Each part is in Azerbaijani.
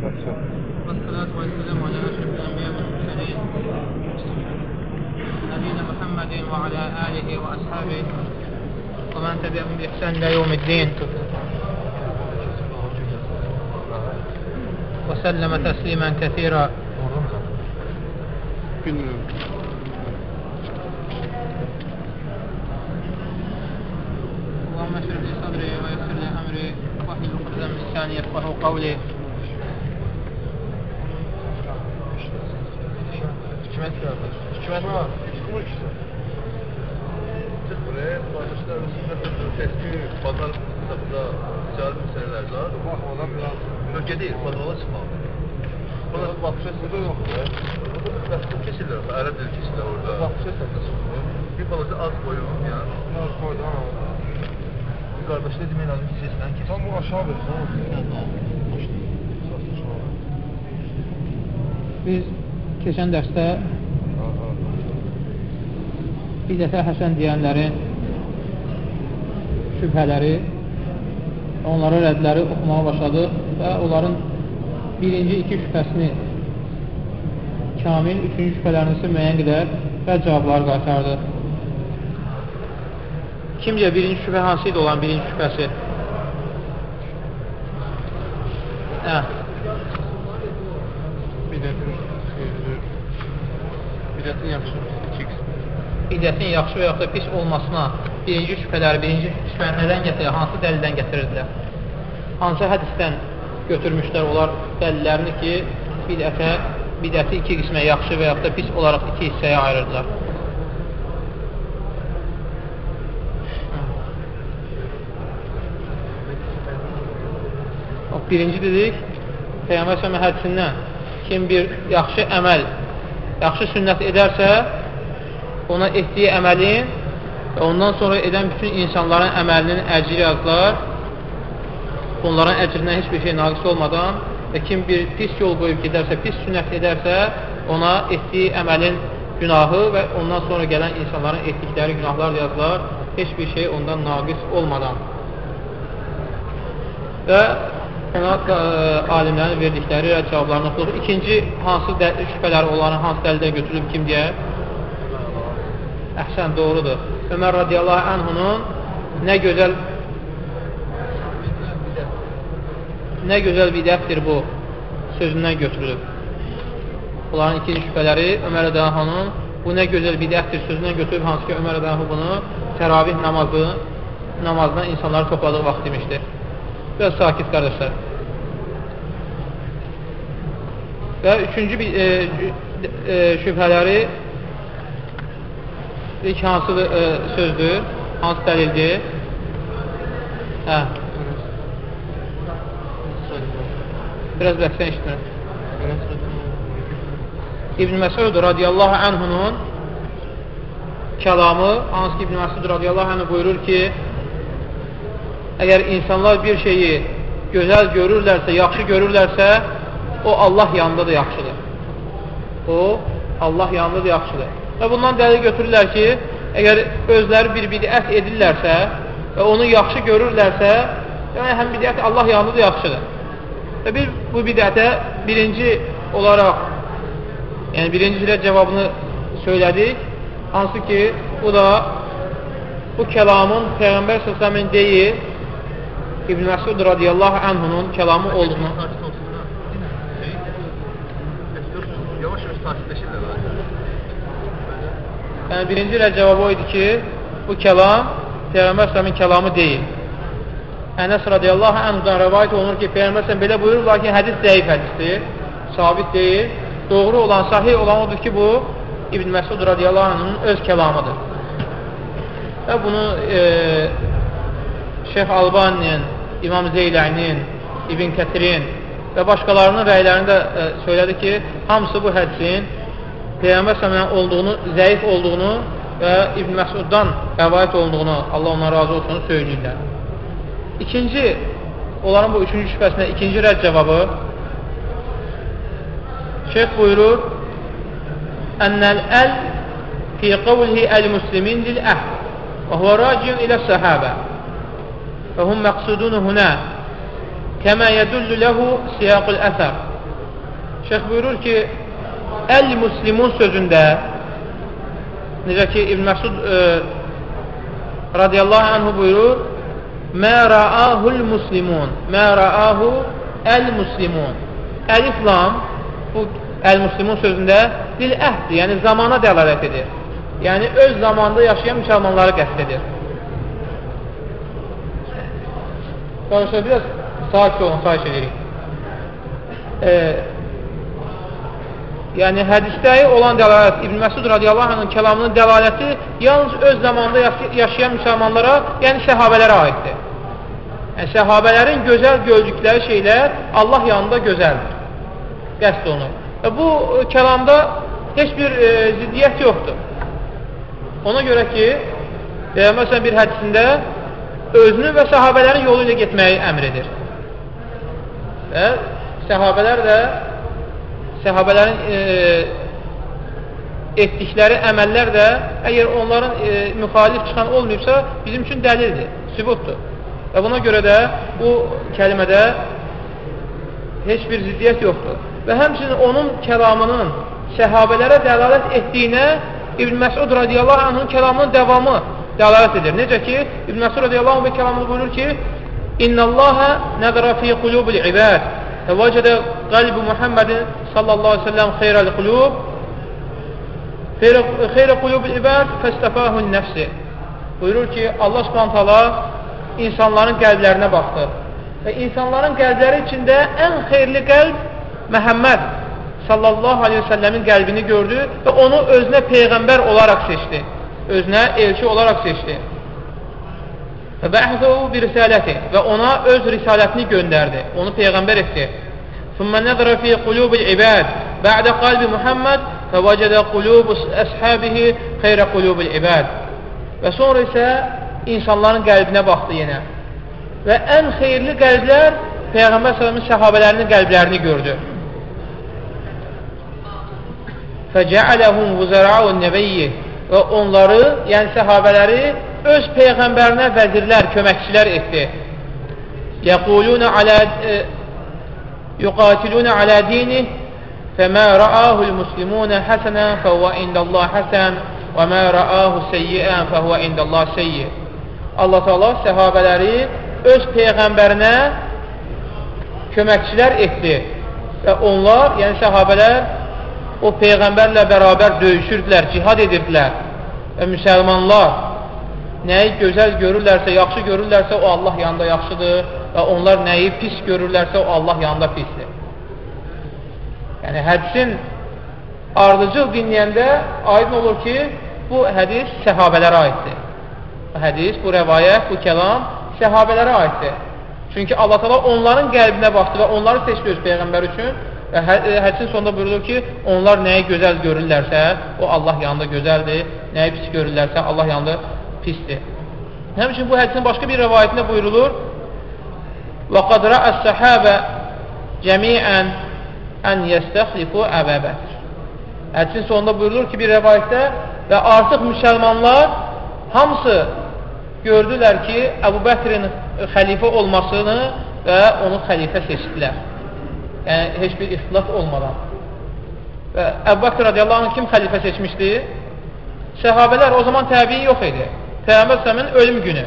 والصلاة والسلام على أشرف الأنبياء والمرسلين نبينا محمد وعلى آله وأصحابه ومن تبعهم بإحسان إلى يوم الدين. وسلم تسليما كثيرا. اللهم اشرح لي صدري ويسر لي أمري واحلل عقدة من لساني يفقه قولي. Hikmət qardaş. Hikmət var. Çıxmır ki. Çıx buraya, qardaşlar arasında təşkil, bazar kitabında ticarət məsələləri var. Baxmadan biraz bölgə deyil, bazara çıxmaq. Buna baxışa burada yoxdur. Burada bəxtə keçirlər, ərəb dili keçirlər orada. Baxışa satılır. Bir balaca az boyun, yəni. Az boyun. Qardaşlar demək lazım ki, sesindən keçir. Tam bu aşağıdır. Biz keçən dərsdə bidətə həsən deyənlərin şübhələri, onlara rədləri oxumağa başladıq və onların birinci iki şübhəsini kamil, üçüncü şübhələrini isə müəyyən qədər rədd cavabları qaytardı. Kimcə birinci şübhə hansı idi olan birinci şübhəsi? Hə, Bidətin xeyirli, bidətin yaxşı, iki qismi. Bidətin yaxşı və yaxud da pis olmasına birinci şübhələri, birinci şübhəni nədən gətirir, hansı dəlildən gətirirdilər? Hansı hədisdən götürmüşlər onlar dəlillərini ki, bidətə, bidəti iki qismə yaxşı və yaxud da pis olaraq iki hissəyə ayırırdılar. O, birinci dedik, Peyyəmbər Səmə hədisindən kim bir yaxşı əməl, yaxşı sünnət edərsə, ona etdiyi əməlin və ondan sonra edən bütün insanların əməlinin əcri yazılar, bunların əcrindən heç bir şey naqis olmadan və kim bir pis yol qoyub gedərsə, pis sünnət edərsə, ona etdiyi əməlin günahı və ondan sonra gələn insanların etdikləri günahlar yazılar, heç bir şey ondan naqis olmadan. Və ona ə, alimlərin verdikləri cavablarını oxuduq. İkinci hansı də, şübhələri olanın hansı dəlildən götürülüb kim deyə? Əhsən, doğrudur. Ömər radiyallahu anhunun nə gözəl nə gözəl bidətdir bu sözündən götürülüb. Bunların ikinci şübhələri Ömər radiyallahu bu nə gözəl bidətdir sözündən götürüb, hansı ki Ömər radiyallahu bunu təravih namazı namazdan insanları topladığı vaxt demişdir. Biraz sakit qardaşlar. Və üçüncü e, e, şübhələri ilk hansı e, sözdür, hansı dəlildir? Hə. Biraz bəhsən işitmirəm. İbn Məsud radiyallahu anhunun kəlamı, hansı ki İbn Məsud radiyallahu anhu buyurur ki, əgər insanlar bir şeyi gözəl görürlərsə, yaxşı görürlərsə, o Allah yanında da yaxşıdır. O, Allah yanında da yaxşıdır. Və bundan dəlil götürürlər ki, əgər özləri bir bidət edirlərsə və onu yaxşı görürlərsə, yəni həm bidət Allah yanında da yaxşıdır. Və bir bu bidətə birinci olaraq, yəni birinci ilə cavabını söylədik, hansı ki, bu da bu kəlamın Peyğəmbər s.ə.v-in deyil, İbn Məsud radiyallahu anhunun kəlamı olduğunu Yavaş-yavaş takipləşirlər. Yəni birinci ilə cavabı o idi ki, bu kəlam Peyğəmbər s.ə.v-in kəlamı deyil. Ənəs radiyallahu anhudan rəvayət olunur ki, Peyğəmbər s.ə.v belə buyurur, lakin hədis zəif hədisdir, sabit deyil. Doğru olan, sahih olan odur ki, bu İbn Məsud radiyallahu anhunun öz kəlamıdır. Və bunu e, Şeyx Albaninin, İmam Zeylənin, İbn Kətirin və başqalarının rəylərində e, söylədi ki, hamısı bu hədisin Peyğəmbər s.ə.v olduğunu, zəif olduğunu və İbn Məsuddan rəvayət olduğunu, Allah ondan razı olsun, söyləyirlər. İkinci, onların bu üçüncü şübhəsində ikinci rədd cavabı Şeyx buyurur Ənəl əl fi qavlihi əl-muslimin lil-əhd və huvə raciyun ilə səhabə və hum məqsudunu huna kəmə yədullu ləhu siyaqul əsər Şeyx buyurur ki, Əl-Müslimun sözündə necə ki, İbn Məsud e, radiyallahu anhu buyurur Mə rəahul muslimun Mə rəahu əl-muslimun Əlif lam bu əl-muslimun sözündə dil əhdir, yəni zamana dəlalət edir. Yəni öz zamanda yaşayan müsəlmanları qəsd edir. Qardaşlar, biraz sakit olun, xahiş edirik. E, yəni hədisdə olan dəlalət, İbn Məsud radiyallahu anhın kəlamının dəlaləti yalnız öz zamanda yaşayan müsəlmanlara, yəni səhabələrə aiddir. Yəni, səhabələrin gözəl gördükləri şeylər Allah yanında gözəldir. Qəsd olunur. Və bu e, kəlamda heç bir e, ziddiyyət yoxdur. Ona görə ki, e, məsələn bir hədisində özünü və səhabələrin yolu ilə getməyi əmr edir. Və səhabələr də səhabələrin e, etdikləri əməllər də əgər onların e, müxalif çıxan olmayıbsa, bizim üçün dəlildir, sübutdur. Və buna görə də bu kəlimədə heç bir ziddiyyət yoxdur. Və həmçinin onun kəlamının səhabələrə dəlalət etdiyinə İbn Məsud radiyallahu anhın kəlamının davamı dəlalət edir. Necə ki, İbn Məsud radiyallahu anh kəlamında buyurur ki, İnnəllaha nəzərə fi qulubul ibad fəvəcədə qalbi Muhammedin sallallahu aleyhi ve sellem xeyrəl qulub xeyrə qulubul ibad fəstəfahun nəfsi buyurur ki, Allah subhantala insanların qəlblərinə baxdı və insanların qəlbləri içində ən xeyirli qəlb Məhəmməd sallallahu aleyhi ve sellemin qəlbini gördü və onu özünə peyğəmbər olaraq seçdi. Özünə elçi olaraq seçdi. Və bəhzəhu bir risaləti və ona öz risalətini göndərdi. Onu peyğəmbər etdi. Thumma nazara fi qulubil ibad ba'da qalbi Muhammed fevecede qulubu ashabihi khayra qulubil ibad. Və sonra isə insanların qəlbinə baxdı yenə. Və ən xeyirli qəlblər Peyğəmbər sallallahu səhabələrinin qəlblərini gördü. Fəcəaləhum vuzəra'un nəbiyyi və onları, yəni səhabələri öz Peyğəmbərinə vəzirlər, köməkçilər etdi. Yəquluna alə yuqatiluna alə dinih fəmə rəahul muslimunə həsənən fəvvə indəllah həsən və mə rəahu seyyiən fəvvə indəllah seyyi. Allah Teala səhabələri öz Peyğəmbərinə köməkçilər etdi və onlar, yəni səhabələr o Peyğəmbərlə bərabər döyüşürdülər, cihad edirdilər və müsəlmanlar nəyi gözəl görürlərsə, yaxşı görürlərsə, o Allah yanında yaxşıdır və onlar nəyi pis görürlərsə, o Allah yanında pisdir. Yəni, hədisin ardıcıl dinləyəndə aydın olur ki, bu hədis səhabələrə aiddir. Bu hədis, bu rəvayət, bu kəlam səhabələrə aiddir. Çünki Allah təala onların qəlbinə baxdı və onları seçdi öz Peyğəmbər üçün və hə, e, hədisin sonunda buyurulur ki, onlar nəyi gözəl görürlərsə, o Allah yanında gözəldir, nəyi pis görürlərsə, Allah yanında pisdir. Həmçin bu hədisin başqa bir rəvayətində buyurulur və qad rəəs səhabə cəmiən ən yəstəxlifu əbəbət. Hədisin sonunda buyurulur ki, bir rəvayətdə və artıq müsəlmanlar hamısı gördülər ki, Əbu Bəkrin xəlifə olmasını və onu xəlifə seçdilər. Yəni, heç bir ixtilaf olmadan. Və Əbu Bəkr radiyallahu anh kim xəlifə seçmişdi? Səhabələr o zaman təbii yox idi. Peyğəmbər səmin ölüm günü.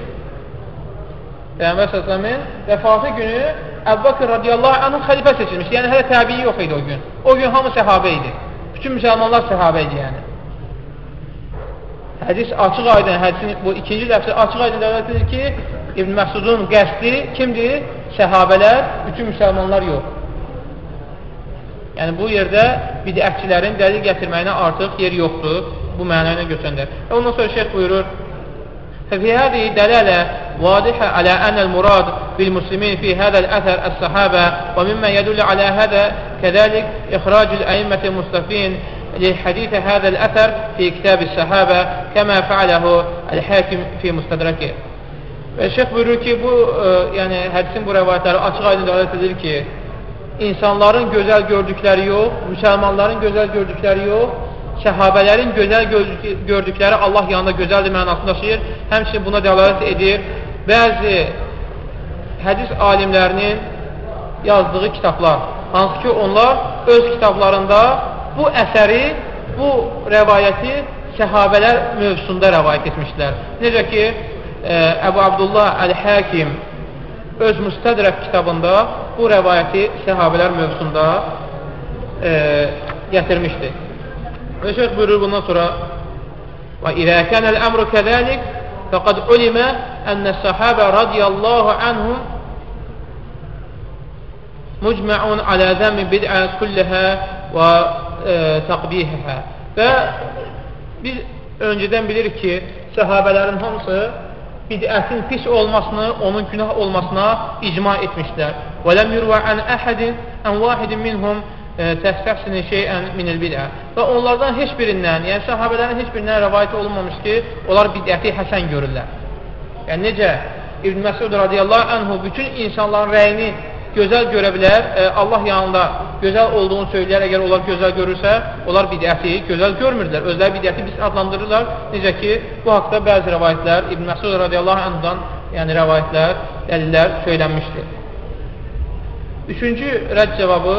Peyğəmbər səmin vəfatı günü Bəkr radiyallahu anh xəlifə seçilmişdi. Yəni, hələ təbii yox idi o gün. O gün hamı səhabə idi. Bütün müsəlmanlar səhabə idi yəni. Hədis açıq aydın, hədisin bu ikinci ləfsi açıq aydın dəvət edir ki, İbn Məsudun qəsdi kimdir? Səhabələr, bütün müsəlmanlar yox. Yəni bu yerdə bidətçilərin dəlil gətirməyinə artıq yer yoxdur. Bu mənayla götürəndə. Ondan sonra şeyh buyurur: ففي هذه دلالة واضحة على أن المراد بالمسلمين في هذا الأثر الصحابة ومما يدل على هذا كذلك إخراج الأئمة المصطفين لحديث هذا الأثر في كتاب الصحابة كما فعله الحاكم في مستدركه. Və şeyh buyurur ki, bu, e, yəni hədisin bu rəvayətləri açıq aydın dəlalət edir ki, insanların gözəl gördükləri yox, müsəlmanların gözəl gördükləri yox, səhabələrin gözəl gördükləri Allah yanında gözəldir mənasını daşıyır. Həmçinin buna dəlalət edir. Bəzi hədis alimlərinin yazdığı kitablar, hansı ki onlar öz kitablarında bu əsəri, bu rəvayəti səhabələr mövzusunda rəvayət etmişlər. Necə ki, e, Əbu Abdullah Əl-Həkim öz Müstədrək kitabında bu rəvayəti səhabələr mövzusunda e, gətirmişdir. Və şeyh buyurur bundan sonra Və ilə kənəl əmru kəzəlik fəqəd ulimə ənə səhabə radiyallahu ənhum mucməun alə zəmi bid'ə kulləhə və e, təqbihəhə və biz öncədən bilirik ki səhabələrin hamısı bid'ətin pis olmasını, onun günah olmasına icma etmişlər. Və ləm yurvə ən əhədin ən vahidin minhum təstəhsini şeyən minil bidə. Və onlardan heç birindən, yəni səhabələrin heç birindən rəvayət olunmamış ki, onlar bidəti həsən görürlər. Yəni necə İbn Məsud radiyallahu anhu bütün insanların rəyini gözəl görə bilər, e, Allah yanında gözəl olduğunu söyləyər, əgər onlar gözəl görürsə, onlar bidəti gözəl görmürlər. Özləri bidəti biz adlandırırlar. Necə ki, bu haqda bəzi rəvayətlər İbn Məsud radiyallahu anhudan yəni rəvayətlər, dəlillər söylənmişdir. Üçüncü rədd cavabı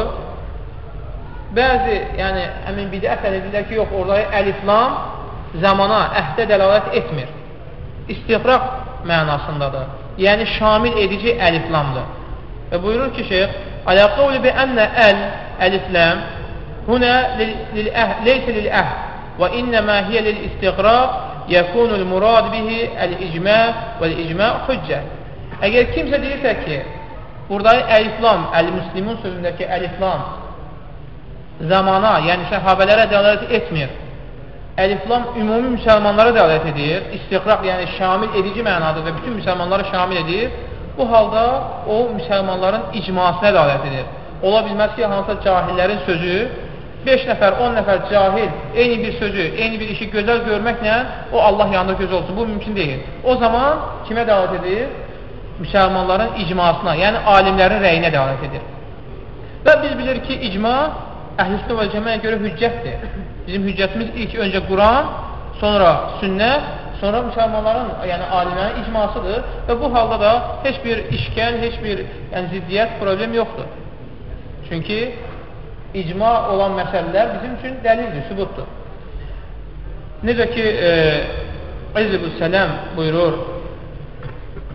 bəzi, yəni həmin bidət edirlər ki, yox, orada əliflam zamana, əhdə dəlalət etmir. İstiqraq mənasındadır. Yəni şamil edici əliflamdır. Və buyurur ki, şeyx, Alə qavli bi ənə əl, əlifləm, hünə leysə lil-əhd və innəmə hiyə lil-istiqraq yəkunul murad bihi əl-icmə vəl-icmə hüccə. Əgər kimsə deyirsə ki, burada əliflam, əl-müslimun sözündəki əliflam zamana, yəni səhabələrə dəlalət etmir. Əliflam ümumi müsəlmanlara dəlalət edir. İstiqraq, yəni şamil edici mənada və bütün müsəlmanları şamil edir. Bu halda o müsəlmanların icmasına dəlalət edir. Ola bilməz ki, hansısa cahillərin sözü 5 nəfər, 10 nəfər cahil eyni bir sözü, eyni bir işi gözəl görməklə o Allah yanında göz olsun. Bu mümkün deyil. O zaman kimə dəlalət edir? Müsəlmanların icmasına, yəni alimlərin rəyinə dəlalət edir. Və biz bilirik ki, icma əhl-i və cəməyə görə hüccətdir. Bizim hüccətimiz ilk öncə Quran, sonra sünnət, sonra müsəlmanların, yəni alimlərin icmasıdır və bu halda da heç bir işgəl, heç bir yəni, ziddiyyət, problem yoxdur. Çünki icma olan məsələlər bizim üçün dəlildir, sübutdur. Necə ki, e, İzzibü Sələm buyurur,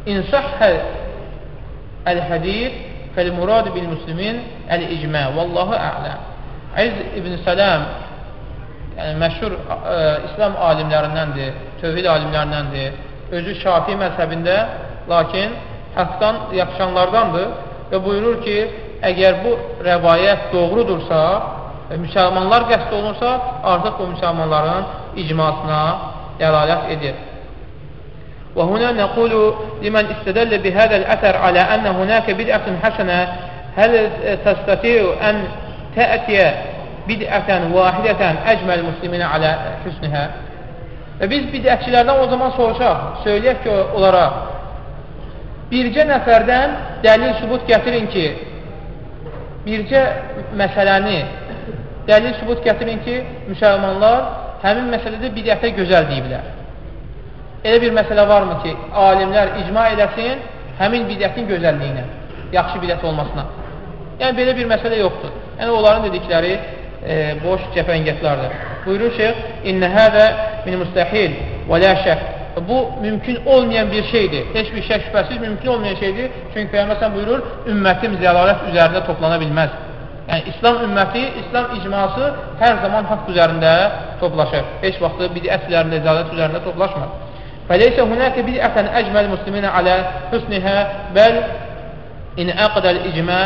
İnsəhhə əl-hədid fəl-murad bil-müslimin əl-icmə, vallahu ələm. İz ibn Sələm yəni məşhur ə, e, İslam alimlərindəndir, tövhid alimlərindəndir. Özü Şafi məzhəbində, lakin haqdan yapışanlardandır və buyurur ki, əgər bu rəvayət doğrudursa, və müsəlmanlar qəsd olunsa, artıq bu müsəlmanların icmasına dəlalət edir. وهنا نقول لمن استدل بهذا الأثر على أن هناك بدعة حسنة هل تستطيع أن təətiyə bidətən, vahidətən əcməl musliminə alə hüsnühə Və biz bidətçilərdən o zaman soruşaq, söyləyək ki, onlara bircə nəfərdən dəlil sübut gətirin ki, bircə məsələni dəlil sübut gətirin ki, müsəlmanlar həmin məsələdə bidətə gözəl deyiblər. Elə bir məsələ varmı ki, alimlər icma eləsin həmin bidətin gözəlliyinə, yaxşı bidət olmasına. Yəni, belə bir məsələ yoxdur. Yəni, onların dedikləri e, boş cəfəngətlərdir. Buyurur şeyh, İnnə hədə min müstəhil və lə şək. Bu, mümkün olmayan bir şeydir. Heç bir şək şübhəsiz mümkün olmayan şeydir. Çünki Peyyəməsən buyurur, ümmətim zəlalət üzərində toplana bilməz. Yəni, İslam ümməti, İslam icması hər zaman haqq üzərində toplaşır. Heç vaxtı bidət üzərində, zəlalət üzərində toplaşmır. Fəleysə hunəkə bidətən əcməl musliminə alə hüsnihə bəl in əqdəl icmə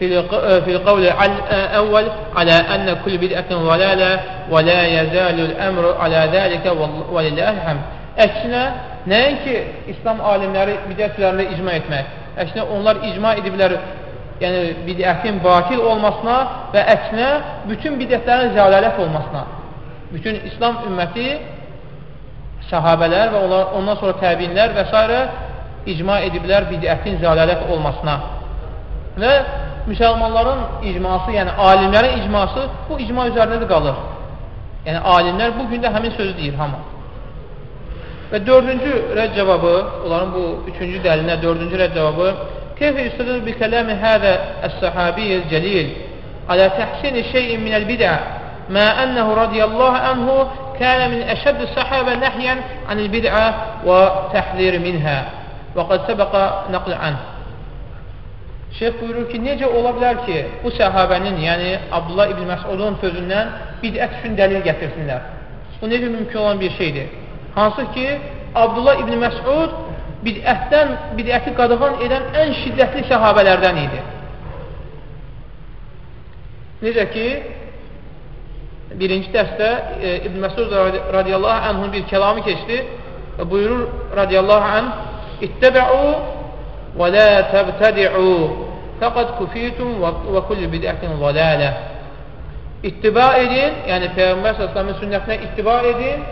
في القول الأول على أن كل بدعة ضلالة ولا يزال الأمر على ذلك ولله الحمd. Əksinə, nəinki İslam alimləri bidət üzərində icma etmək, əksinə onlar icma ediblər yəni bidətin batil olmasına və əksinə bütün bidətlərin zəlalət olmasına. Bütün İslam ümməti sahabələr və onlar, ondan sonra təbinlər və s. icma ediblər bidətin zəlalət olmasına. Və müsəlmanların icması, yəni alimlərin icması bu icma üzərində də qalır. Yəni alimlər bu gün də həmin sözü deyir hamı. Və dördüncü rədd cavabı, onların bu üçüncü dəlilinə dördüncü rədd cavabı Keyfə yüstədül bi kələmi hədə əs-səhabiyyil cəlil alə təhsini şeyin minəl bidə mə ənəhu radiyallahu ənhu kənə min əşəddü səhabə nəhyən anil bidə və təhliri minhə və qəd səbəqə nəql ənhu Şeyh buyurur ki, necə ola bilər ki, bu səhabənin, yəni Abdullah ibn Məsudun sözündən bidət üçün dəlil gətirsinlər? Bu necə mümkün olan bir şeydir? Hansı ki, Abdullah ibn Məsud bidətdən, bidəti qadağan edən ən şiddətli səhabələrdən idi. Necə ki, birinci dərsdə e, İbn Məsud radiyallahu anhun bir kəlamı keçdi buyurur radiyallahu anh İttəbə'u lə təbtədi'u fəqad kufitum və kullu bidətin zalalə İttiba edin, yəni Peyğəmbər s.ə.v-in sünnətinə ittiba edin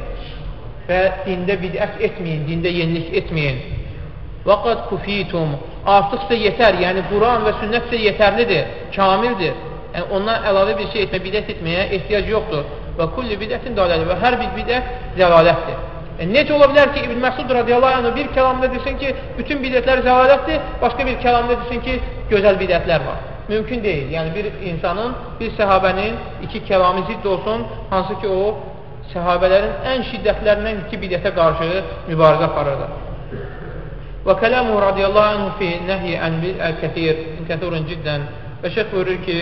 və dində bidət etməyin, dində yenilik etməyin. Vəqad kufitum, artıq sizə yetər, yəni Quran və sünnət sizə yetərlidir, kamildir. Yəni, ondan əlavə bir şey etmə, bidət etməyə ehtiyac yoxdur. Və kulli bidətin dalədir və hər bir bidət zəlalətdir. Yəni, necə ola bilər ki, İbn Məsud radiyallahu anh bir kəlamda desin ki, bütün bidətlər zəlalətdir, başqa bir kəlamda desin ki, gözəl bidətlər var. Mümkün deyil. Yəni, bir insanın, bir səhabənin iki kəlamı zidd olsun, hansı ki, o səhabələrin ən şiddətlərindən iki bidətə qarşı mübarizə aparırdı. Və kələmu radiyallahu anh fi nəhi ən kətir, kətirun ciddən və şeyh buyurur ki,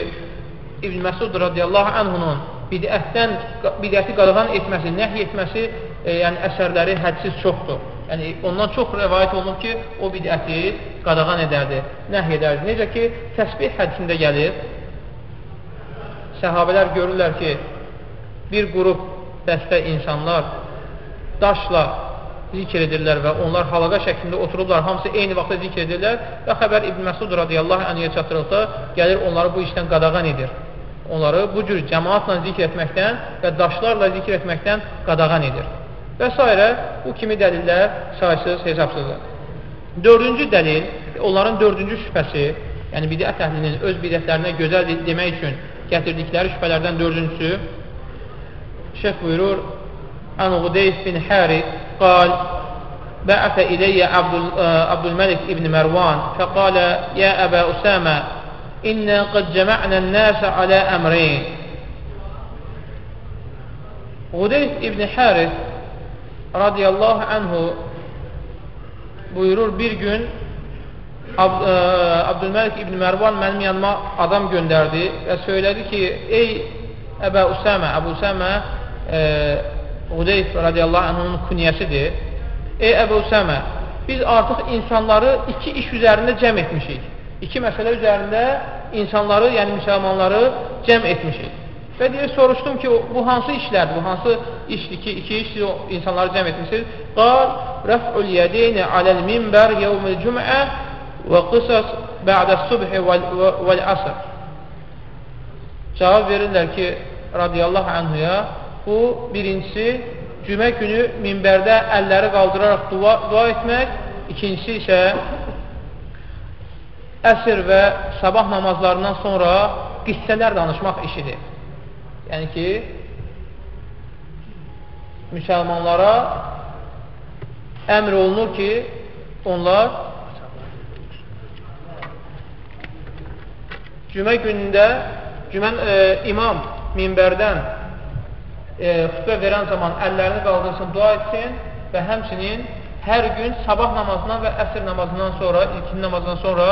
İbn Məsud radiyallahu anhunun bidətdən, bidəti qadağan etməsi, nəhy etməsi, e, yəni əsərləri hədsiz çoxdur. Yəni, ondan çox rəvayət olunub ki, o bidəti qadağan edərdi, nəhy edərdi. Necə ki, təsbih hədisində gəlir, səhabələr görürlər ki, bir qrup dəstə insanlar daşla zikr edirlər və onlar halaqa şəklində otururlar, hamısı eyni vaxtda zikr edirlər və xəbər İbn Məsud radiyallahu anhəyə çatdırılsa, gəlir onları bu işdən qadağan edir onları bu cür cəmaatla zikr etməkdən və daşlarla zikr etməkdən qadağan edir. Və s. bu kimi dəlillər saysız, hesabsızdır. Dördüncü dəlil, onların dördüncü şübhəsi, yəni bidət əhlinin öz bidətlərinə gözəl demək üçün gətirdikləri şübhələrdən dördüncüsü, şeyh buyurur, Ən Qudeyf bin Haris qal, Bə'ətə iləyyə Abdülməlik ibn Mərvan fəqalə, Yə Əbə Üsəmə, İnna qad cəmə'nə nəsə alə əmrin. Qudeyf ibn Haris radiyallahu anhu buyurur bir gün Ab ə, Abdülməlik ibn Mərvan mənim yanıma adam göndərdi və söylədi ki, ey Əbə Üsəmə, Əbə Üsəmə e, Qudeyf radiyallahu anhunun künyəsidir. Ey Əbə Üsəmə, biz artıq insanları iki iş üzərində cəm etmişik iki məsələ üzərində insanları, yəni müsəlmanları cəm etmişik. Və deyir, soruşdum ki, bu hansı işlərdir, bu hansı işdir ki, iki iş insanları cəm etmişsiniz? Qal, rəf'ul yədeyni aləl minbər yevmil cümə və qısas bə'də subhi vəl əsr. Cavab verirlər ki, radiyallahu anhuya, bu birincisi, cümə günü minbərdə əlləri qaldıraraq dua, dua etmək, ikincisi isə əsr və sabah namazlarından sonra qissələr danışmaq işidir. Yəni ki, müsəlmanlara əmr olunur ki, onlar cümə günündə cümə, e, imam minbərdən e, xütbə verən zaman əllərini qaldırsın, dua etsin və həmçinin hər gün sabah namazından və əsr namazından sonra, ilkin namazından sonra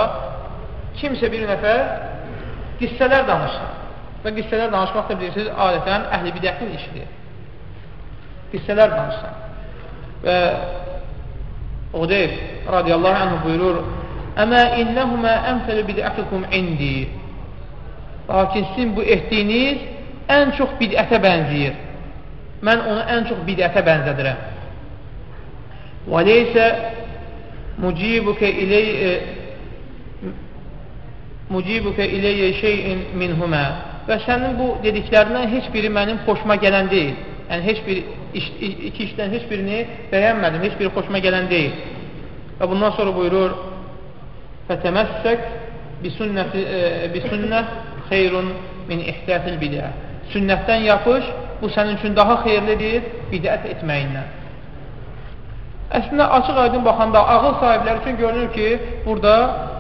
kimsə bir nəfər qissələr danışır. Və qissələr danışmaq da bilirsiniz, adətən əhl-i bidətin işidir. Qissələr danışsın. Və Udeyb radiyallahu anh buyurur, Əmə innəhumə əmsəli bidətikum indi. Lakin sizin bu etdiyiniz ən çox bidətə bənziyir. Mən onu ən çox bidətə bənzədirəm. Və leysə mucibukə iley mucibukə iləyyə şeyin minhumə və sənin bu dediklərindən heç biri mənim xoşuma gələn deyil. Yəni, heç bir iş, iki işdən heç birini bəyənmədim, heç biri xoşuma gələn deyil. Və bundan sonra buyurur, fətəməssək bisunnə xeyrun min ihtiyətil bidə. Sünnətdən yapış, bu sənin üçün daha xeyirlidir bidət etməyindən. Əslində, açıq aydın baxanda ağıl sahibləri üçün görünür ki, burada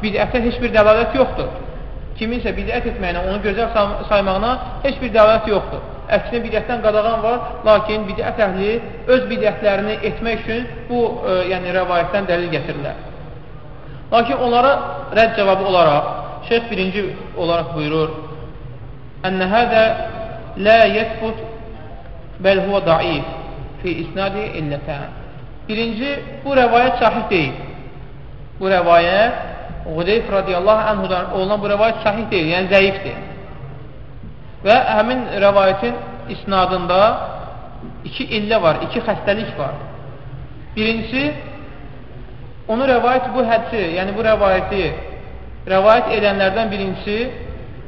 bidətə heç bir dəlalət yoxdur. Kiminsə bidət etməyinə, onu gözəl saymağına heç bir dəlalət yoxdur. Əksinə bidətdən qadağan var, lakin bidət əhli öz bidətlərini etmək üçün bu e, yəni rəvayətdən dəlil gətirirlər. Lakin onlara rədd cavabı olaraq şeyx birinci olaraq buyurur: "Ənə hədə la yəsbut bəl huwa daif fi isnadi illətən." Birinci, bu rəvayət sahih deyil. Bu rəvayət Qudeyf radiyallahu anhudan olunan bu rəvayət sahih deyil, yəni zəifdir. Və həmin rəvayətin isnadında iki illə var, iki xəstəlik var. Birincisi, onu rəvayət bu hədsi, yəni bu rəvayəti rəvayət edənlərdən birincisi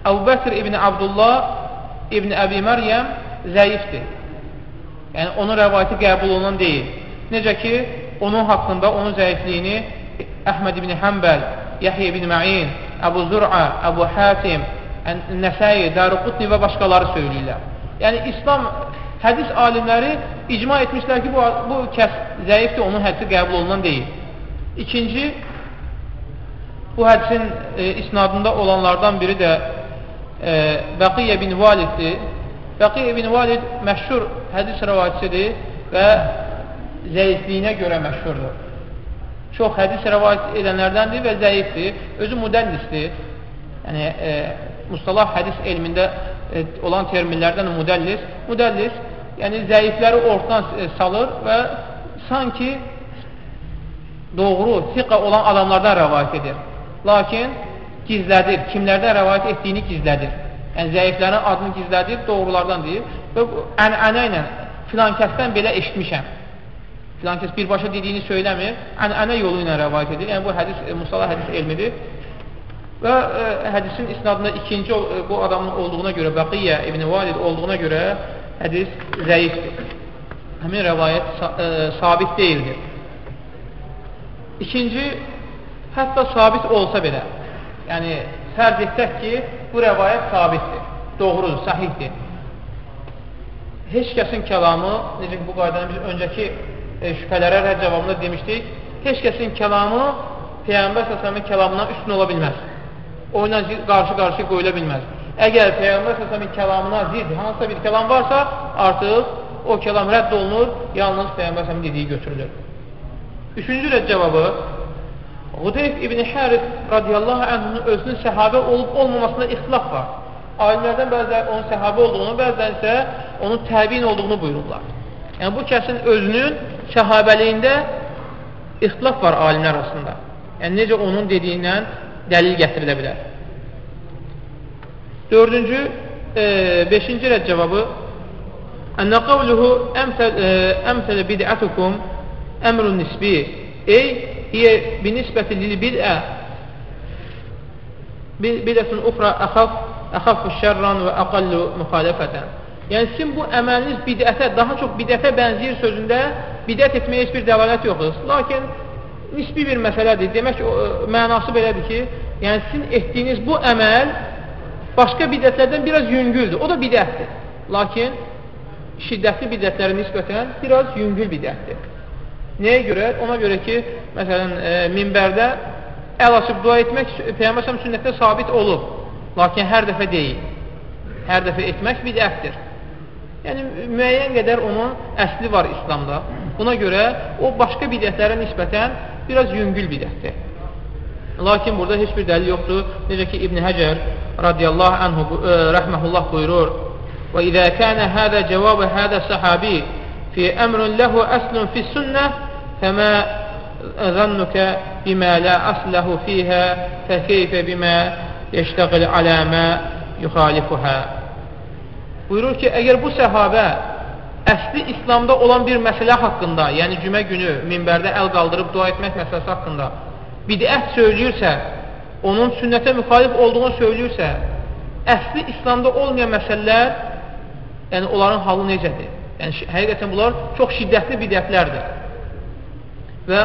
Əbu Bəkr ibn Abdullah ibn Əbi Məryəm zəifdir. Yəni, onun rəvayəti qəbul olunan deyil. Necə ki, onun haqqında onun zəifliyini Əhməd ibn Həmbəl, Yəhyə ibn Mə'in, Əbu Zur'a, Əbu Hətim, Nəsəyi, Daruqutni və başqaları söyləyirlər. Yəni, İslam hədis alimləri icma etmişlər ki, bu, bu kəs zəifdir, onun hədisi qəbul olunan deyil. İkinci, bu hədisin e, isnadında olanlardan biri də e, Bəqiyyə bin Validdir. Bəqiyyə bin Valid məşhur hədis rəvayətçidir və zəifliyinə görə məşhurdur. Çox hədis rəvayət edənlərdəndir və zəifdir. Özü müdəllisdir. Yəni, e, mustalah hədis elmində e, olan terminlərdən müdəllis. Müdəllis, yəni zəifləri ortadan e, salır və sanki doğru, siqa olan adamlardan rəvayət edir. Lakin gizlədir, kimlərdən rəvayət etdiyini gizlədir. Yəni, zəiflərin adını gizlədir, doğrulardan deyir və ən-ənə ilə filan kəsdən belə eşitmişəm filan kəs birbaşa dediyini söyləmir, ən-ənə yolu ilə rəvayət edir. Yəni, bu hədis, e, musala hədis elmidir. Və e, hədisin isnadında ikinci e, bu adamın olduğuna görə, Bəqiyyə ibn Valid olduğuna görə hədis zəifdir. Həmin rəvayət e, sabit deyildir. İkinci, hətta sabit olsa belə, yəni fərz etsək ki, bu rəvayət sabitdir, doğrudur, sahihdir. Heç kəsin kəlamı, necə ki, bu qaydanı biz öncəki e, şübhələrə rədd cavabında demişdik, heç kəsin kəlamı Peyğəmbər səsəmin kəlamından üstün ola bilməz. O ilə qarşı-qarşı qoyula bilməz. Əgər Peyğəmbər səsəmin kəlamına zid hansısa bir kəlam varsa, artıq o kəlam rədd olunur, yalnız Peyğəmbər səsəmin dediyi götürülür. Üçüncü rədd cavabı, Qudeyf ibn Həris radiyallahu anhının özünün səhabə olub olmamasında ixtilaf var. Alimlərdən bəziləri onun səhabə olduğunu, bəziləri isə onun təbiin olduğunu buyururlar. Yəni, bu kəsin özünün səhabəliyində ixtilaf var alimlər arasında. Yəni, necə onun dediyindən dəlil gətirilə bilər. Dördüncü, e, beşinci rədd cavabı Ənə qavluhu əmsələ e, bid'atukum əmrun nisbi Ey, hiyə binisbəti lil bid'ə bid'ətun uxra əxaf əxafu şərran və əqallu müxalifətən Yəni, sizin bu əməliniz bidətə, daha çox bidətə bənziyir sözündə bidət etməyə heç bir dəlalət yoxdur. Lakin, nisbi bir məsələdir. Demək, o, mənası belədir ki, yəni sizin etdiyiniz bu əməl başqa bidətlərdən biraz yüngüldür. O da bidətdir. Lakin, şiddətli bidətlərə nisbətən biraz yüngül bidətdir. Nəyə görə? Ona görə ki, məsələn, e, minbərdə əl açıb dua etmək Peyyəmbər sünnətdə sabit olub. Lakin hər dəfə deyil. Hər dəfə etmək bidətdir. Yəni, müəyyən qədər onun əsli var İslamda. Buna görə o başqa bidətlərə nisbətən biraz yüngül bidətdir. Lakin burada heç bir dəlil yoxdur. Necə ki, İbn Həcər radiyallahu anhu, ə, e, rəhməhullah buyurur Və izə kənə hədə cavabı hədə səhabi fi əmrun ləhu əslun fi sünnə fəmə zənnukə bimə lə əsləhu fiyhə fəkeyfə bimə yeştəqil aləmə yuxalifuhə buyurur ki, əgər bu səhabə əsli İslamda olan bir məsələ haqqında, yəni cümə günü minbərdə əl qaldırıb dua etmək məsələsi haqqında bidət söyləyirsə, onun sünnətə müxalif olduğunu söyləyirsə, əsli İslamda olmayan məsələlər, yəni onların halı necədir? Yəni, həqiqətən bunlar çox şiddətli bidətlərdir. Və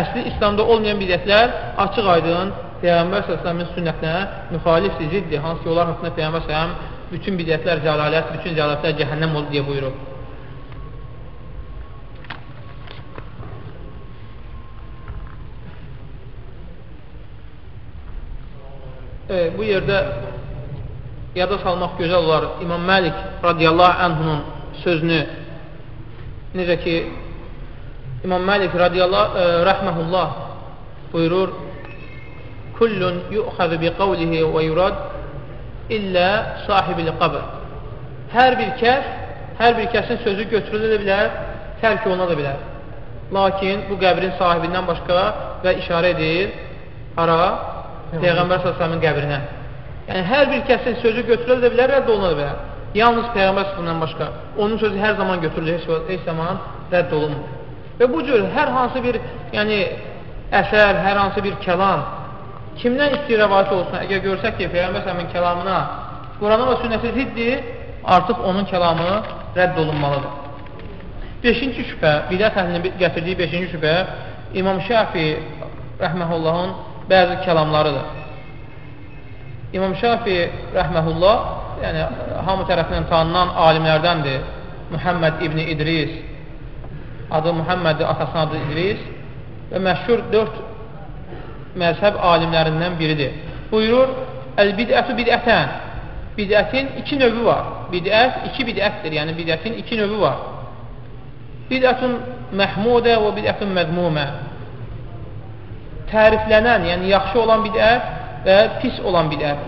əsli İslamda olmayan bidətlər açıq aydın Peyğəmbər s.ə.v-in sünnətinə müxalifdir, ziddir, hansı ki, onlar haqqında Peyğəmbər s.ə.v bütün bidətlər cəlalət, bütün cəlalətlər cəhənnəm olur deyə buyurub. e, bu yerdə yada salmaq gözəl olar İmam Məlik radiyallahu anhunun sözünü necə ki İmam Məlik radiyallahu e, rəhməhullah buyurur Kullun yu'xazu bi qavlihi və yurad illə sahibil qabr Hər bir kəs, hər bir kəsin sözü götürülə bilər, tərk oluna da bilər. Lakin bu qəbrin sahibindən başqa və işarə edir hara? Peyğəmbər s.ə.v-in qəbrinə. Yəni, hər bir kəsin sözü götürülə də bilər, rədd oluna da bilər. Yalnız Peyğəmbər s.ə.v-dən başqa. Onun sözü hər zaman götürülür, heç, heç zaman rədd olunmur. Və bu cür hər hansı bir yəni, əsər, hər hansı bir kəlam kimdən istirəvati olsun, əgər görsək ki, Peyğəmbər s.ə.v-in kəlamına Qurana və sünnəsi ziddir, artıq onun kəlamı rədd olunmalıdır. Beşinci şübhə, bidət əhlinin gətirdiyi beşinci şübhə İmam Şafi rəhməhullahın bəzi kəlamlarıdır. İmam Şafi rəhməhullah, yəni hamı tərəfindən tanınan alimlərdəndir. Muhammed İbni İdris, adı Muhammeddir, atasının adı İdris və məşhur dörd məzhəb alimlərindən biridir. Buyurur, Əl-bidətü bidətən, bidətin iki növü var. Bidət iki bidətdir, yəni bidətin iki növü var. Bidətun məhmudə və bidətun məzmumə. Təriflənən, yəni yaxşı olan bidət və pis olan bidət.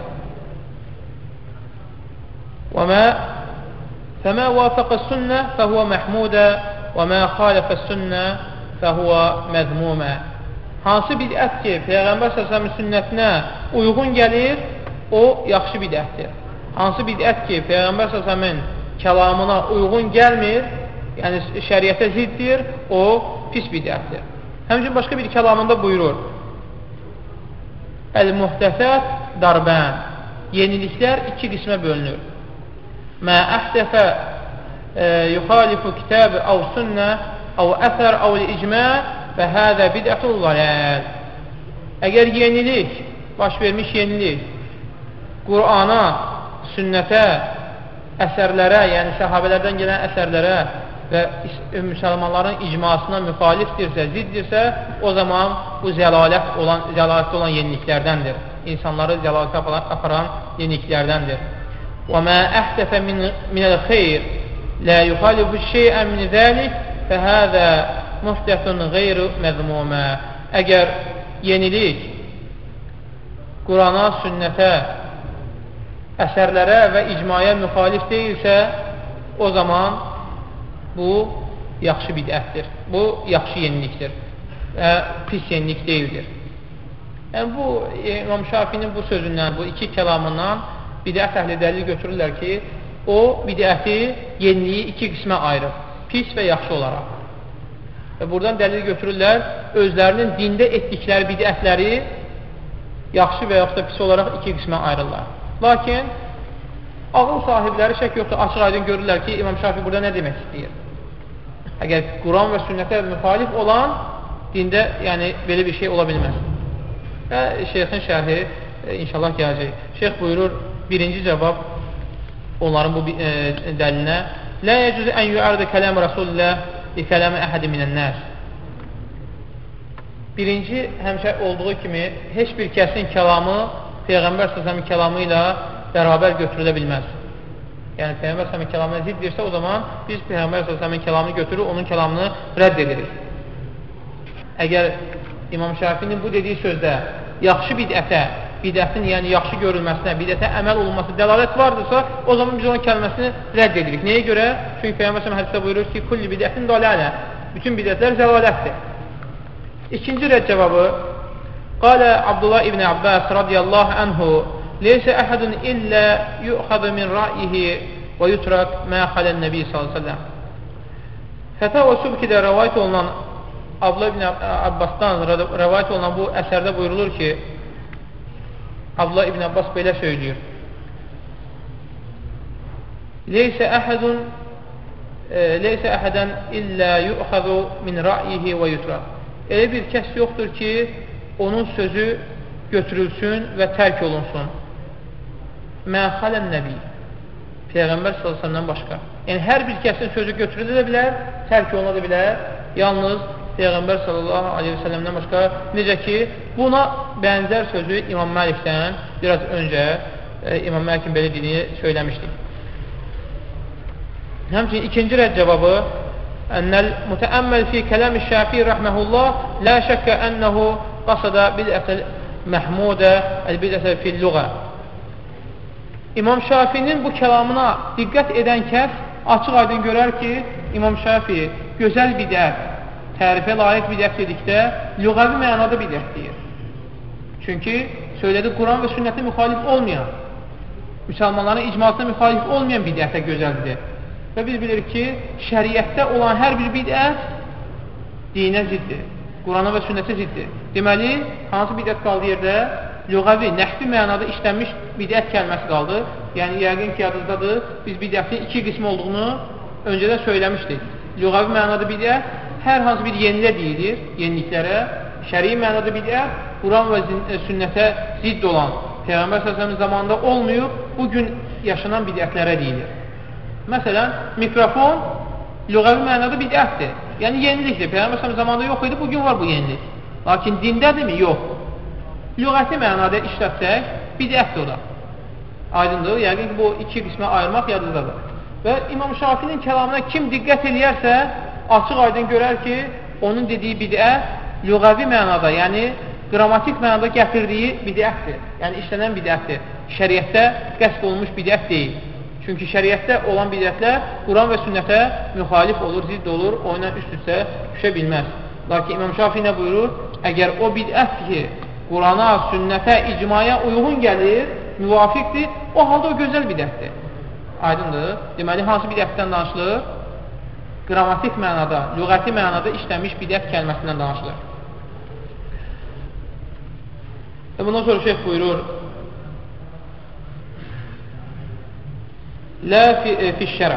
Və mə vafəqə sünnə fəhvə məhmudə və mə xalifə sünnə fəhvə məzmumə. Hansı bidət ki, Peyğəmbər səsəmin sünnətinə uyğun gəlir, o yaxşı bidətdir. Hansı bidət ki, Peyğəmbər səsəmin kəlamına uyğun gəlmir, yəni şəriətə ziddir, o pis bidətdir. Həmçin başqa bir kəlamında buyurur, Əl-muhtəsət darbən, yeniliklər iki qismə bölünür. Mə əhdəfə e, yuxalifu kitab əv sünnə, əv əsər, əv icmə və hədə bidətul zaləl. Əgər yenilik, baş vermiş yenilik, Qurana, sünnətə, əsərlərə, yəni səhabələrdən gələn əsərlərə və müsəlmanların icmasına müxalifdirsə, ziddirsə, o zaman bu zəlalət olan, zəlalətdə olan yeniliklərdəndir. İnsanları zəlalətə aparan yeniliklərdəndir. Və mə əhdəfə min, minəl xeyr lə yuxalifu şeyən min zəlik fəhədə muhdəfun qeyru məzmumə. Əgər yenilik Qurana, sünnətə, əsərlərə və icmaya müxalif deyilsə, o zaman bu yaxşı bidətdir. Bu yaxşı yenilikdir və pis yenilik deyildir. Yəni, bu İmam Şafinin bu sözündən, bu iki kəlamından bidət əhli dəlil götürürlər ki, o bidəti yeniliyi iki qismə ayırır. Pis və yaxşı olaraq. Və buradan dəlil götürürlər, özlərinin dində etdikləri bidətləri yaxşı və yaxud da pis olaraq iki qismə ayrırlar. Lakin ağıl sahibləri şək yoxdur, açıq aydın görürlər ki, İmam Şafi burada nə demək istəyir? Əgər Quran və sünnətə müxalif olan dində yəni belə bir şey ola bilməz. Və şeyxin şərhi e, inşallah gələcək. Şeyx buyurur, birinci cavab onların bu e, dəlinə Lə yəcüzü ən yuardı kələm Rasulullah li kələmi əhədi minənlər. Birinci, həmişə olduğu kimi, heç bir kəsin kəlamı Peyğəmbər səsəmin kəlamı ilə bərabər götürülə bilməz. Yəni, Peyğəmbər s.ə.v kəlamına ziddirsə, o zaman biz Peyğəmbər s.ə.v kəlamını götürür, onun kəlamını rədd edirik. Əgər İmam Şafinin bu dediyi sözdə yaxşı bidətə, bidətin yəni yaxşı görülməsinə, bidətə əməl olunması dəlalət vardırsa, o zaman biz onun kəlməsini rədd edirik. Nəyə görə? Çünki Peyğəmbər s.ə.v hədisdə buyurur ki, kulli bidətin dalalə, bütün bidətlər zəlalətdir. İkinci rədd cavabı, Qalə Abdullah ibn Abbas radiyallahu anhu Leysə əhədun illə yuxadı min rəyihi və yutrak mə xalən nəbi s.ə.v. Fətə və Subkidə rəvayət olunan Abla ibn Abbasdan rəvayət olunan bu əsərdə buyurulur ki, Abla ibn Abbas belə söylüyor. Leysə əhədun e, leysə əhədən illə yuxazu min rəyihi və yutrak. Elə bir kəs yoxdur ki, onun sözü götürülsün və tərk olunsun məxalən nəbi Peyğəmbər s.ə.v-dən başqa. Yəni, hər bir kəsin sözü götürülə bilər, tərk oluna bilər, yalnız Peyğəmbər sallallahu aleyhi və səlləmdən başqa necə ki, buna bənzər sözü İmam Məlikdən biraz öncə e, İmam Məlikin belə dediyini söyləmişdik. Həmçinin ikinci rədd cavabı Ənəl mütəəmməl fi kələmi şəfi rəhməhullah lə şəkkə ənəhu qasada bidətəl məhmudə əl-bidətəl fil-lüğə İmam Şafinin bu kəlamına diqqət edən kəs açıq aydın görər ki, İmam Şafi gözəl bidət, tərifə layiq bidət dedikdə lüğəvi mənada bidət deyir. Çünki söylədi Quran və sünnətə müxalif olmayan, müsəlmanların icmasına müxalif olmayan bidətə gözəldir. Və biz bilirik ki, şəriətdə olan hər bir bidət dinə ziddir. Qurana və sünnətə ziddir. Deməli, hansı bidət qaldı yerdə? lüğəvi, nəhvi mənada işlənmiş bidət kəlməsi qaldı. Yəni, yəqin ki, yadınızdadır, biz bidətin iki qismi olduğunu öncədən söyləmişdik. Lüğəvi mənada bidət hər hansı bir yenilə deyilir, yeniliklərə. Şəri mənada bidət, Quran və e, sünnətə zidd olan, Peyğəmbər səsəmin zamanında olmayıb, bugün yaşanan bidətlərə deyilir. Məsələn, mikrofon lüğəvi mənada bidətdir. Yəni, yenilikdir. Peyğəmbər səsəmin zamanında yox idi, bugün var bu yenilik. Lakin dindədirmi? Yox lüğəti mənada işlətsək, bidətdir o da. Aydındır, yəqin ki, bu iki qismə ayırmaq yadındadır. Və İmam Şafinin kəlamına kim diqqət eləyərsə, açıq aydın görər ki, onun dediyi bidət lüğəvi mənada, yəni qrammatik mənada gətirdiyi bidətdir. Yəni işlənən bidətdir. Şəriətdə qəsd olunmuş bidət deyil. Çünki şəriətdə olan bidətlər Quran və sünnətə müxalif olur, zidd olur, o ilə üst-üstə düşə bilməz. Lakin İmam Şafi nə buyurur? Əgər o bidət ki, Qurana, sünnətə, icmaya uyğun gəlir, müvafiqdir, o halda o gözəl bidətdir. Aydındır. Deməli, hansı bidətdən danışılır? Qrammatik mənada, lüğəti mənada işlənmiş bidət kəlməsindən danışılır. Və bundan sonra şeyh buyurur, Lə fi, e, fi şərə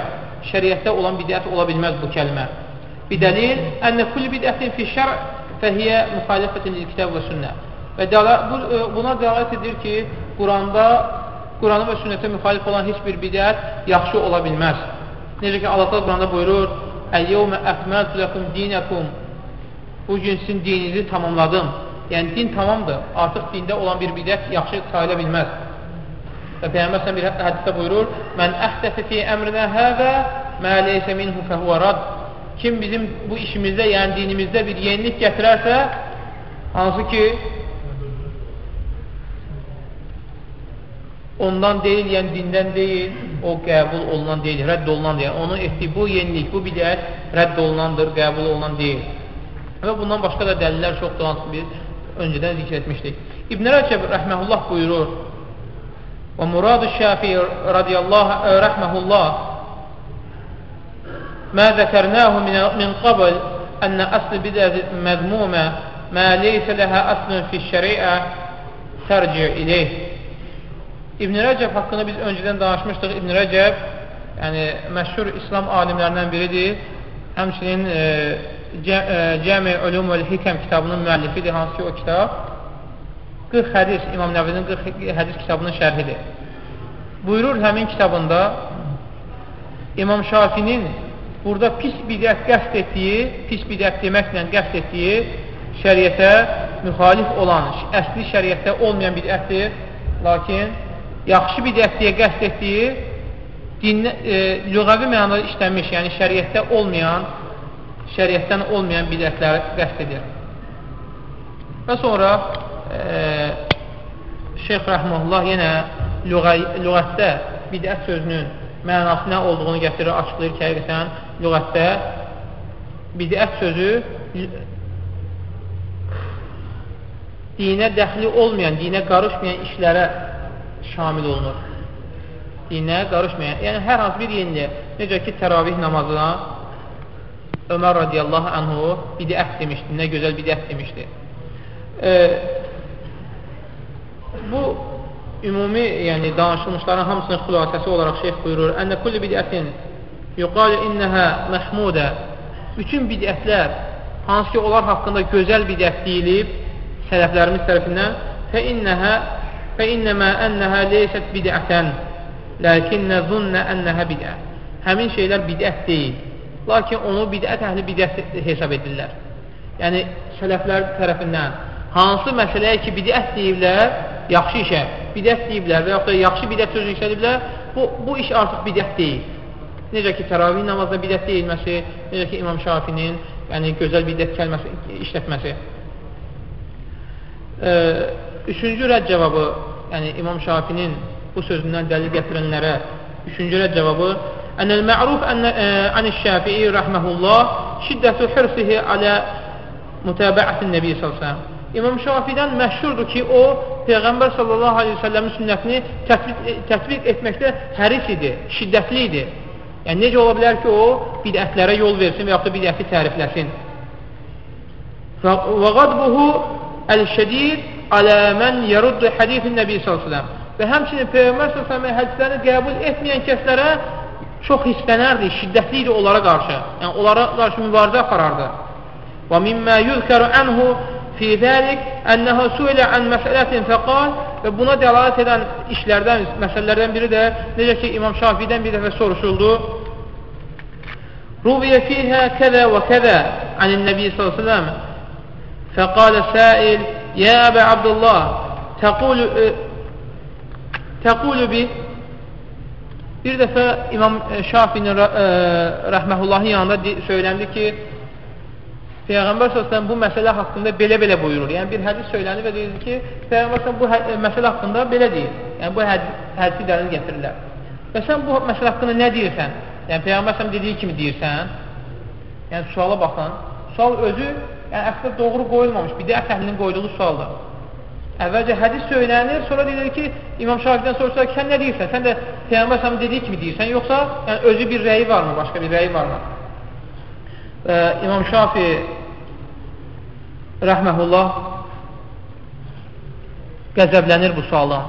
Şəriətdə olan bidət ola bilməz bu kəlmə. Bidəlil, ənə kulli bidətin fi şərə fəhiyyə müxalifətin kitab və sünnə. Və bu, e, buna dəlalət edir ki, Quranda Qurana və sünnətə müxalif olan heç bir bidət yaxşı ola bilməz. Necə ki, Allah Quranda buyurur, Əl-yevmə əkməltü ləkum dinəkum Bugün sizin dininizi tamamladım. Yəni, din tamamdır. Artıq dində olan bir bidət yaxşı sayıla bilməz. Və Peyyəmbər bir hədisdə buyurur, Mən əhdəfi fi əmrinə həvə mə leysə minhu fəhvə rad. Kim bizim bu işimizdə, yəni dinimizdə bir yenilik gətirərsə, hansı ki, ondan deyil, yəni dindən deyil, o qəbul olunan deyil, rədd olunan deyil. Onun etdiyi bu yenilik, bu bidət rədd olunandır, qəbul olunan deyil. Və bundan başqa da dəlillər çoxdur, hansı biz öncədən zikr etmişdik. İbn Rəcəb rəhməhullah buyurur, və murad-ı şəfi radiyallahu e, rəhməhullah mə zəkərnəhu min qabl ənə əsl bidət məzmumə mə leysə ləhə əslün fi şəriə tərci iləyh İbn Rəcəb haqqında biz öncədən danışmışdıq. İbn Rəcəb yəni məşhur İslam alimlərindən biridir. Həmçinin e, e Cəmi Ulum və Hikəm kitabının müəllifidir, hansı ki o kitab 40 hədis, İmam Nəvvinin 40 hədis kitabının şərhidir. Buyurur həmin kitabında İmam Şafinin burada pis bidət qəst etdiyi, pis bidət deməklə qəst etdiyi şəriətə müxalif olan, əsli şəriətdə olmayan bidətdir. Lakin yaxşı bidətliyə qəst etdiyi din, e, lüğəvi mənada işlənmiş, yəni şəriətdə olmayan, şəriətdən olmayan bidətləri qəst edir. Və sonra e, Şeyx Rəhməllah yenə lüğə, lüğətdə bidət sözünün mənası nə olduğunu gətirir, açıqlayır ki, həqiqətən lüğətdə bidət sözü dinə dəxli olmayan, dinə qarışmayan işlərə şamil olunur. Dinə qarışmayan, yəni hər hansı bir yeniliyə, necə ki, təravih namazına Ömər radiyallahu anhu bidət demişdi, nə gözəl bidət demişdi. E, bu ümumi, yəni danışılmışların hamısının xülasəsi olaraq şeyh buyurur, Ənə kulli bidətin yuqalı innəhə məhmudə Bütün bidətlər, hansı ki, onlar haqqında gözəl bidət deyilib, sələflərimiz tərəfindən, fə innəhə فإنما أنها ليست bid'ətən lakinnə zunnə ənəhə bid'ə həmin şeylər bidət deyil lakin onu bidət əhli bidət hesab edirlər yəni sələflər tərəfindən hansı məsələyə ki, bidət deyiblər, yaxşı işə, bidət deyiblər və yaxud da yaxşı bidət sözü işlədiblər, bu, bu iş artıq bidət deyil. Necə ki, təravih namazda bidət deyilməsi, necə ki, İmam Şafinin yəni gözəl bidət kəlməsi işlətməsi. Ee, üçüncü rədd cavabı, yəni İmam Şafinin bu sözündən dəlil gətirənlərə üçüncü rədd cavabı Ənəl ma'ruf ən-Şafii rəhməhullah şiddətu hirsihi alə mütəbəətin Nəbi sallallahu İmam Şafidən məşhurdur ki, o Peyğəmbər sallallahu aleyhi ve səlləmin sünnətini tətbiq, tətbiq etməkdə həris idi, şiddətli idi. Yəni, necə ola bilər ki, o bidətlərə yol versin və yaxud da bidəti tərifləsin. Və qadbuhu əl-şədid alə mən yaruddu hədifin Nəbi s.ə.v. Və həmçinin Peyğəmbər s.ə.v. hədislərini qəbul etməyən kəslərə çox hissənərdi, şiddətli idi onlara qarşı. Yəni, onlara qarşı mübarizə aparardı. Və mimmə yuzkəru ənhu fi zəlik ənəhu suilə ən məsələtin fəqal və buna dəlalət edən işlərdən, məsələlərdən biri də necə ki, İmam Şafiidən bir dəfə soruşuldu. Ruviyə fiyhə kədə və kədə anin Nəbi s.ə.v. Fəqalə səil Yə Əbə Abdullah təqulu, e, təqulu bi Bir dəfə İmam Şafinin e, rəhməhullahın yanında söyləndi ki, Peyğəmbər s.ə.v bu məsələ haqqında belə-belə buyurur. Yəni, bir hədis söylənir və deyir ki, Peyğəmbər s.ə.v bu hə məsələ haqqında belə deyir. Yəni, bu hədisi dəlil gətirirlər. Və sən bu məsələ haqqında nə deyirsən? Yəni, Peyğəmbər s.ə.v dediyi kimi deyirsən? Yəni, suala baxın. Sual özü, yəni, əslində doğru qoyulmamış, bir də əhlinin qoyduğu sualdır. Əvvəlcə hədis söylənir, sonra deyilir ki, İmam Şafidən soruşsa sən nə deyirsən? Sən də Peyğəmbər s.ə.v dediyi kimi deyirsən, yoxsa yəni, özü bir rəyi varmı, başqa bir rəyi varmı? Və İmam Şafi rəhməhullah qəzəblənir bu suala.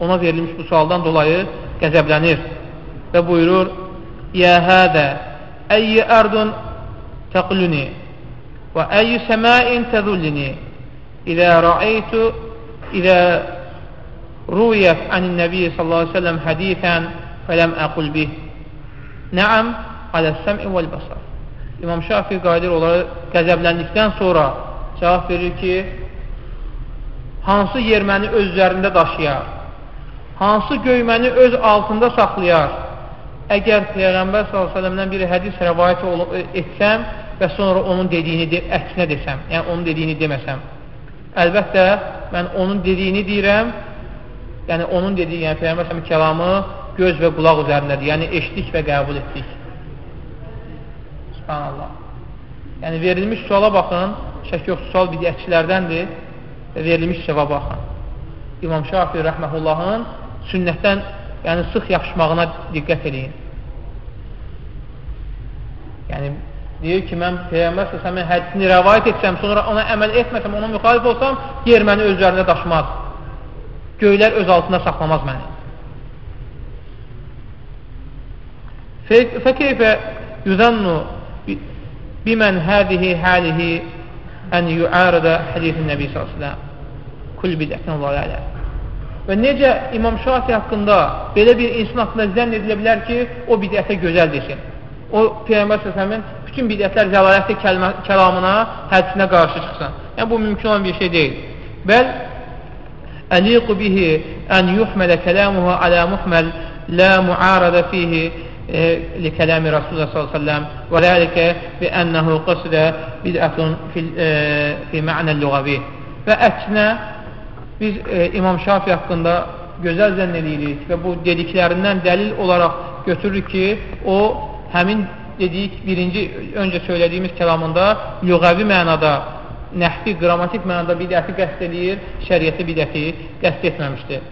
Ona verilmiş bu sualdan dolayı qəzəblənir və buyurur Yə hədə əyyi ərdun təqluni və əyyi səməin təzullini İzə rəaytu İzə ruyət ənin nəbiyyə sallallahu aleyhi ve sellem hədithən fələm əqul bih Nəəm aləs-səm'i vəl-basar İmam Şafi qaydır onları qəzəbləndikdən sonra cavab verir ki, hansı yer məni öz üzərində daşıyar, hansı göy məni öz altında saxlayar, əgər Peyğəmbər s.ə.v-dən bir hədis rəvayət etsəm və sonra onun dediyini de əksinə desəm, yəni onun dediyini deməsəm. Əlbəttə, mən onun dediyini deyirəm, yəni onun dediyi, yəni Peyğəmbər s.ə.v kəlamı göz və qulaq üzərindədir, yəni eşitdik və qəbul etdik. Subhanallah. Yəni verilmiş suala baxın, şək yoxdur, sual bidətçilərdəndir və verilmiş cavaba baxın. İmam Şafi rəhməhullahın sünnətdən yəni sıx yapışmağına diqqət edin. Yəni deyir ki, mən Peyğəmbər səsəmin hədisini rəvayət etsəm, sonra ona əməl etməsəm, ona müxalif olsam, yer məni öz üzərində daşımaz. Göylər öz altında saxlamaz məni. Fəkeyfə yüzənnu bimən hədihi həlihi ən yuarada hədifin Nəbi s.ə.v. Kul bidətin zalalə. Və necə İmam Şafi haqqında belə bir insan haqqında zənn edilə bilər ki, o bidətə gözəl desin. O Peyğəmbər s.ə.v-in bütün bidətlər zəlalətli kəlamına, hədisinə qarşı çıxsın. Yəni, bu mümkün olan bir şey deyil. Bəl, əliqu bihi ən yuhmələ kələmuhu alə muhməl lə muarədə fihi e, li kələmi Rasulullah s.ə.v və ləlikə bi ənəhu qısdə bidətun e, fi mə'nə lüğəbi və əksinə biz e, İmam Şafi haqqında gözəl zənn edirik və bu dediklərindən dəlil olaraq götürür ki, o həmin dedik birinci öncə söylədiyimiz kəlamında lüğəvi mənada, nəhvi, qrammatik mənada bidəti qəst edir, şəriyyəti bidəti qəst etməmişdir.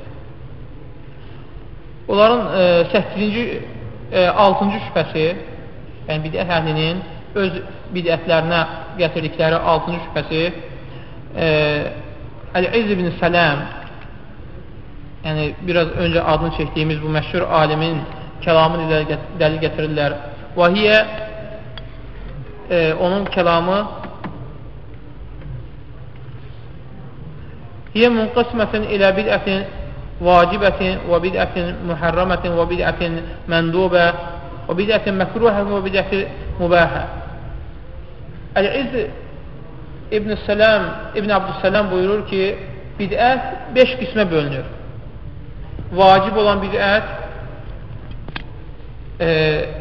Onların e, 8-ci e, altıncı şübhəsi, yəni bidət əhlinin öz bidətlərinə gətirdikləri altıncı şübhəsi e, Əl-İz ibn Sələm yəni biraz öncə adını çəkdiyimiz bu məşhur alimin kəlamını dəlil gətirirlər. Və hiyə e, onun kəlamı hiyə munqasmətin ilə bidətin vacibətin və bidətin mühərrəmətin və bidətin məndubə və bidətin məkruhə və bidətin mübəhə. Əl-İz İbn Səlam, İbn Abdüssəlam buyurur ki, bidət 5 qismə bölünür. Vacib olan bidət, e, e,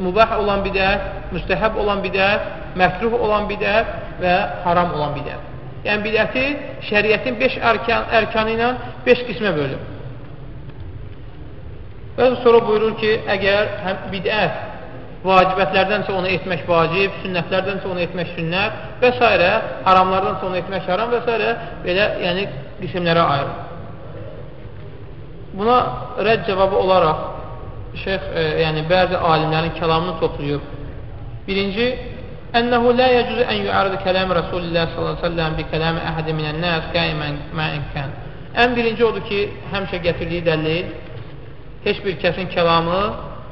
mübah olan bidət, müstəhəb olan bidət, məkruh olan bidət və haram olan bidət. Yəni, bidəti şəriətin 5 ərkan, ərkanı ilə 5 qismə bölür. Və sonra buyurur ki, əgər həm bidət vacibətlərdənsə onu etmək vacib, sünnətlərdənsə onu etmək sünnət və s. haramlardansə onu etmək haram və s. belə yəni, qismlərə ayırır. Buna rədd cavabı olaraq şeyx, e, yəni bəzi alimlərin kəlamını toplayıb. Birinci, Ənəhu la yəcüzü ən yu'arıdı kələmi Rasulullah sallallahu əleyhi bi kələmi əhədi minən-nas qaimən ma'inkan. Ən birinci odur ki, həmişə gətirdiyi dəlil heç bir kəsin kəlamı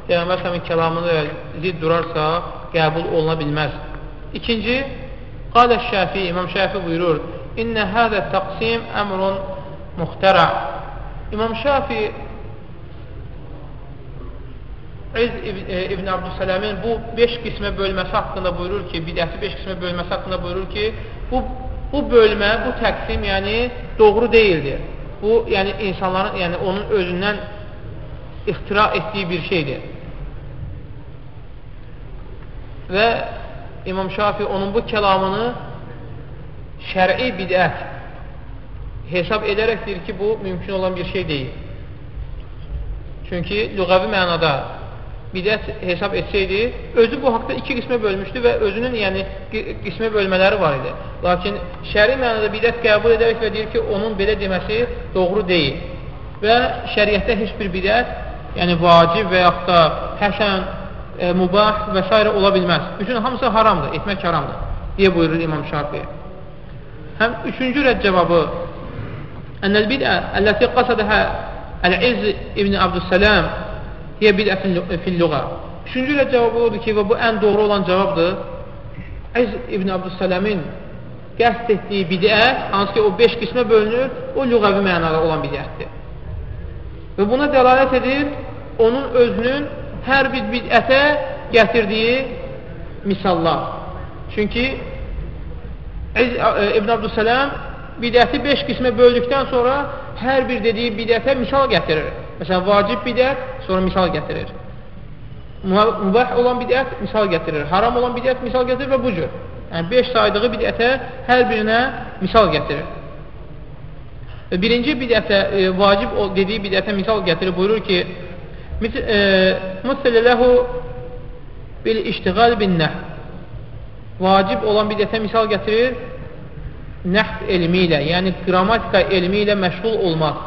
Peyğəmbər səmin kəlamını zid durarsa qəbul oluna bilməz. İkinci, qalə şəfi, İmam Şəfi buyurur, İnnə hədə təqsim əmrun muxtərə. İmam Şəfi İz e, İbn Abdüsələmin bu 5 qismə bölməsi haqqında buyurur ki, bidəti 5 qismə bölməsi haqqında buyurur ki, bu, bu bölmə, bu təqsim yəni doğru deyildir. Bu, yəni insanların, yəni onun özündən ixtira etdiyi bir şeydir. Və İmam Şafi onun bu kəlamını şəri bidət hesab edərək deyir ki, bu mümkün olan bir şey deyil. Çünki lüğəvi mənada bidət hesab etsəydi, özü bu haqda iki qismə bölmüşdü və özünün yəni qismə bölmələri var idi. Lakin şəri mənada bidət qəbul edərək və deyir ki, onun belə deməsi doğru deyil. Və şəriətdə heç bir bidət, yəni vacib və yaxud da həsən, e, mubah və s. ola bilməz. Bütün hamısı haramdır, etmək haramdır, deyə buyurur İmam Şafi. Həm üçüncü rədd cavabı Ənəl bidə əlləti qasadəhə Əl-İz İbn Abdüssələm hiyə bidə fil-lüğa. Üçüncü rədd cavabı odur ki, və bu ən doğru olan cavabdır. İz İbn Abdüssələmin qəst etdiyi bidət, hansı ki o 5 qismə bölünür, o lüğəvi mənada olan bidətdir. Və buna dəlalət edir onun özünün hər bir bidətə gətirdiyi misallar. Çünki e, İbn Abdüssələm bidəti 5 qismə böldükdən sonra hər bir dediyi bidətə misal gətirir. Məsələn, vacib bidət, sonra misal gətirir. Mübah olan bidət misal gətirir. Haram olan bidət misal gətirir və bu cür. Yəni, 5 saydığı bidətə hər birinə misal gətirir. Birinci bidətə, e, vacib dediyi bidətə misal gətirir, buyurur ki, Müsələ ləhu bil iştiqal bin nəh. Vacib olan bidətə misal gətirir, nəhv elmi ilə, yəni qrammatika elmi ilə məşğul olmaq.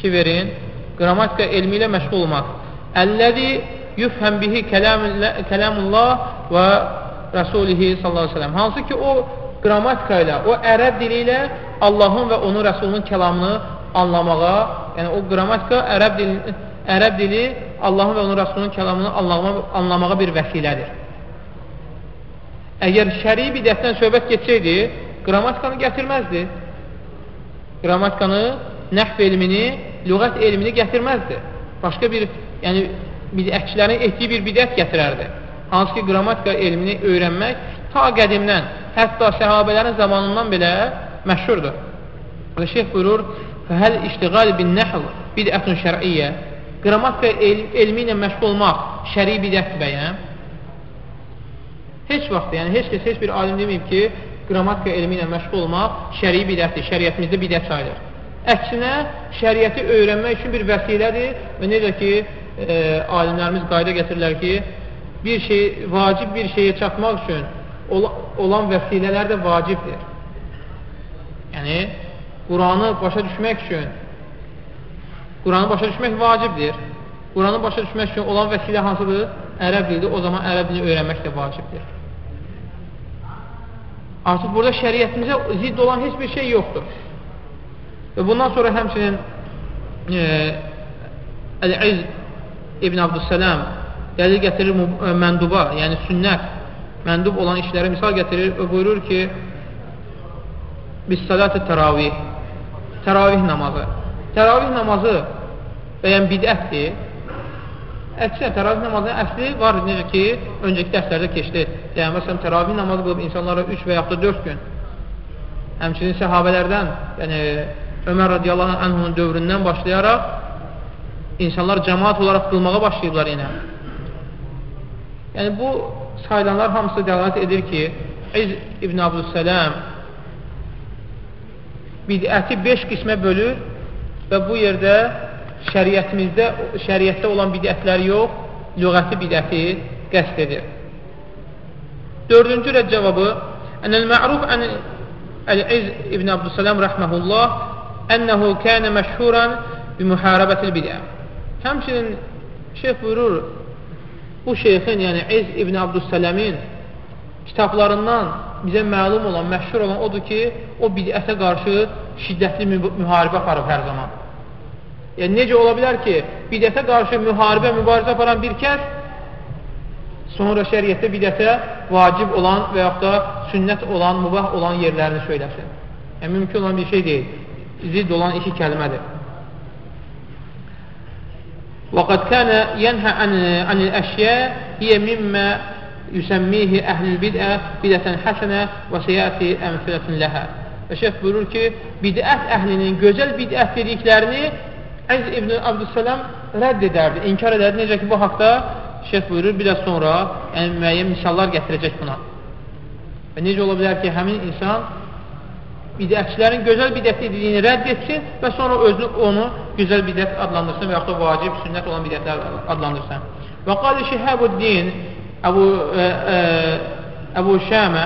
Fikir verin, qrammatika elmi ilə məşğul olmaq. Əlləzi yufhəm bihi kələmullah və Rəsulihi sallallahu aleyhi ve sellem. Hansı ki, o qrammatika ilə, o ərəb dili ilə Allahın və onun Rəsulunun kəlamını anlamağa, yəni o qrammatika ərəb dili, ərəb dili Allahın və onun Rəsulunun kəlamını anlamağa, anlamağa bir vəsilədir. Əgər şəri bidətdən söhbət geçsəydi, qrammatikanı gətirməzdi. Qrammatikanı, nəhv elmini, lüğət elmini gətirməzdi. Başqa bir, yəni bidətçilərin etdiyi bir bidət gətirərdi. Hansı ki, qrammatika elmini öyrənmək ta qədimdən, hətta səhabələrin zamanından belə məşhurdur. Və şeyh buyurur, fəhəl iştiqal bin nəhl bidətun şər'iyyə qrammatika el elmi ilə məşğul olmaq şəri bidətdir bəyəm. Heç vaxt, yəni heç kəs, heç bir alim deməyib ki, qrammatika elmi ilə məşğul olmaq şəri bidətdir, şəriətimizdə bidət sayılır. Əksinə, şəriəti öyrənmək üçün bir vəsilədir və necə ki, e, alimlərimiz qayda gətirirlər ki, bir şey, vacib bir şeyə çatmaq üçün olan vəsilələr də vacibdir. Yəni, Quranı başa düşmək üçün Quranı başa düşmək vacibdir. Quranı başa düşmək üçün olan vəsilə hansıdır? Ərəb dilidir. O zaman ərəb dilini öyrənmək də vacibdir. Artıq burada şəriətimizə zidd olan heç bir şey yoxdur. Və bundan sonra həmçinin e, Əl-İz İbn Abdüssələm dəlil gətirir e, mənduba, yəni sünnət, məndub olan işlərə misal gətirir və buyurur ki, biz salat-ı təravih, təravih namazı. Təravih namazı bəyən bidətdir. əksər təravih namazının əsli var, necə ki, öncəki dərslərdə keçdi. Yəni, məsələn, təravih namazı qılıb insanlara 3 və yaxud da 4 gün. Həmçinin səhabələrdən, yəni Ömər radiyallahu anhunun dövründən başlayaraq insanlar cəmaat olaraq qılmağa başlayıblar yenə. Yəni, bu sayılanlar hamısı dəlalət edir ki, İz İbn Abdüssələm bidəti 5 qismə bölür və bu yerdə şəriətimizdə, şəriətdə olan bidətlər yox, lüğəti bidəti qəst edir. Dördüncü rəd cavabı Ənəl məruf ən Əl-İz İbn Abdüssələm rəhməhullah ənəhu kənə məşhuran bi müharibətil bidə. Həmçinin şeyh buyurur, bu şeyxin, yəni İz İbn Abdüssələmin kitablarından bizə məlum olan, məşhur olan odur ki, o bidətə qarşı şiddətli müharibə aparıb hər zaman. Yəni, necə ola bilər ki, bidətə qarşı müharibə, mübarizə aparan bir kəs sonra şəriətdə bidətə vacib olan və yaxud da sünnət olan, mübah olan yerlərini söyləsin. Yəni, mümkün olan bir şey deyil Zidd olan iki kəlmədir. وقد كان ينهى عن عن الأشياء هي مما يسميه أهل البدعة بدعة حسنة وسيأتي أمثلة لها. Və şeyh buyurur ki, bidət əhlinin gözəl bidət dediklərini Əz İbn Abdüssələm rədd edərdi, inkar edərdi. Necə ki, bu haqda şeyh buyurur, bir də sonra yəni, müəyyən misallar gətirəcək buna. Və necə ola bilər ki, həmin insan bidətçilərin gözəl bidət dediyini rədd etsin və sonra özü onu gözəl bidət adlandırsın və yaxud da vacib, sünnət olan bidətlər adlandırsın. Və qali Şihabuddin Əbu, ə, ə, Əbu Şəmə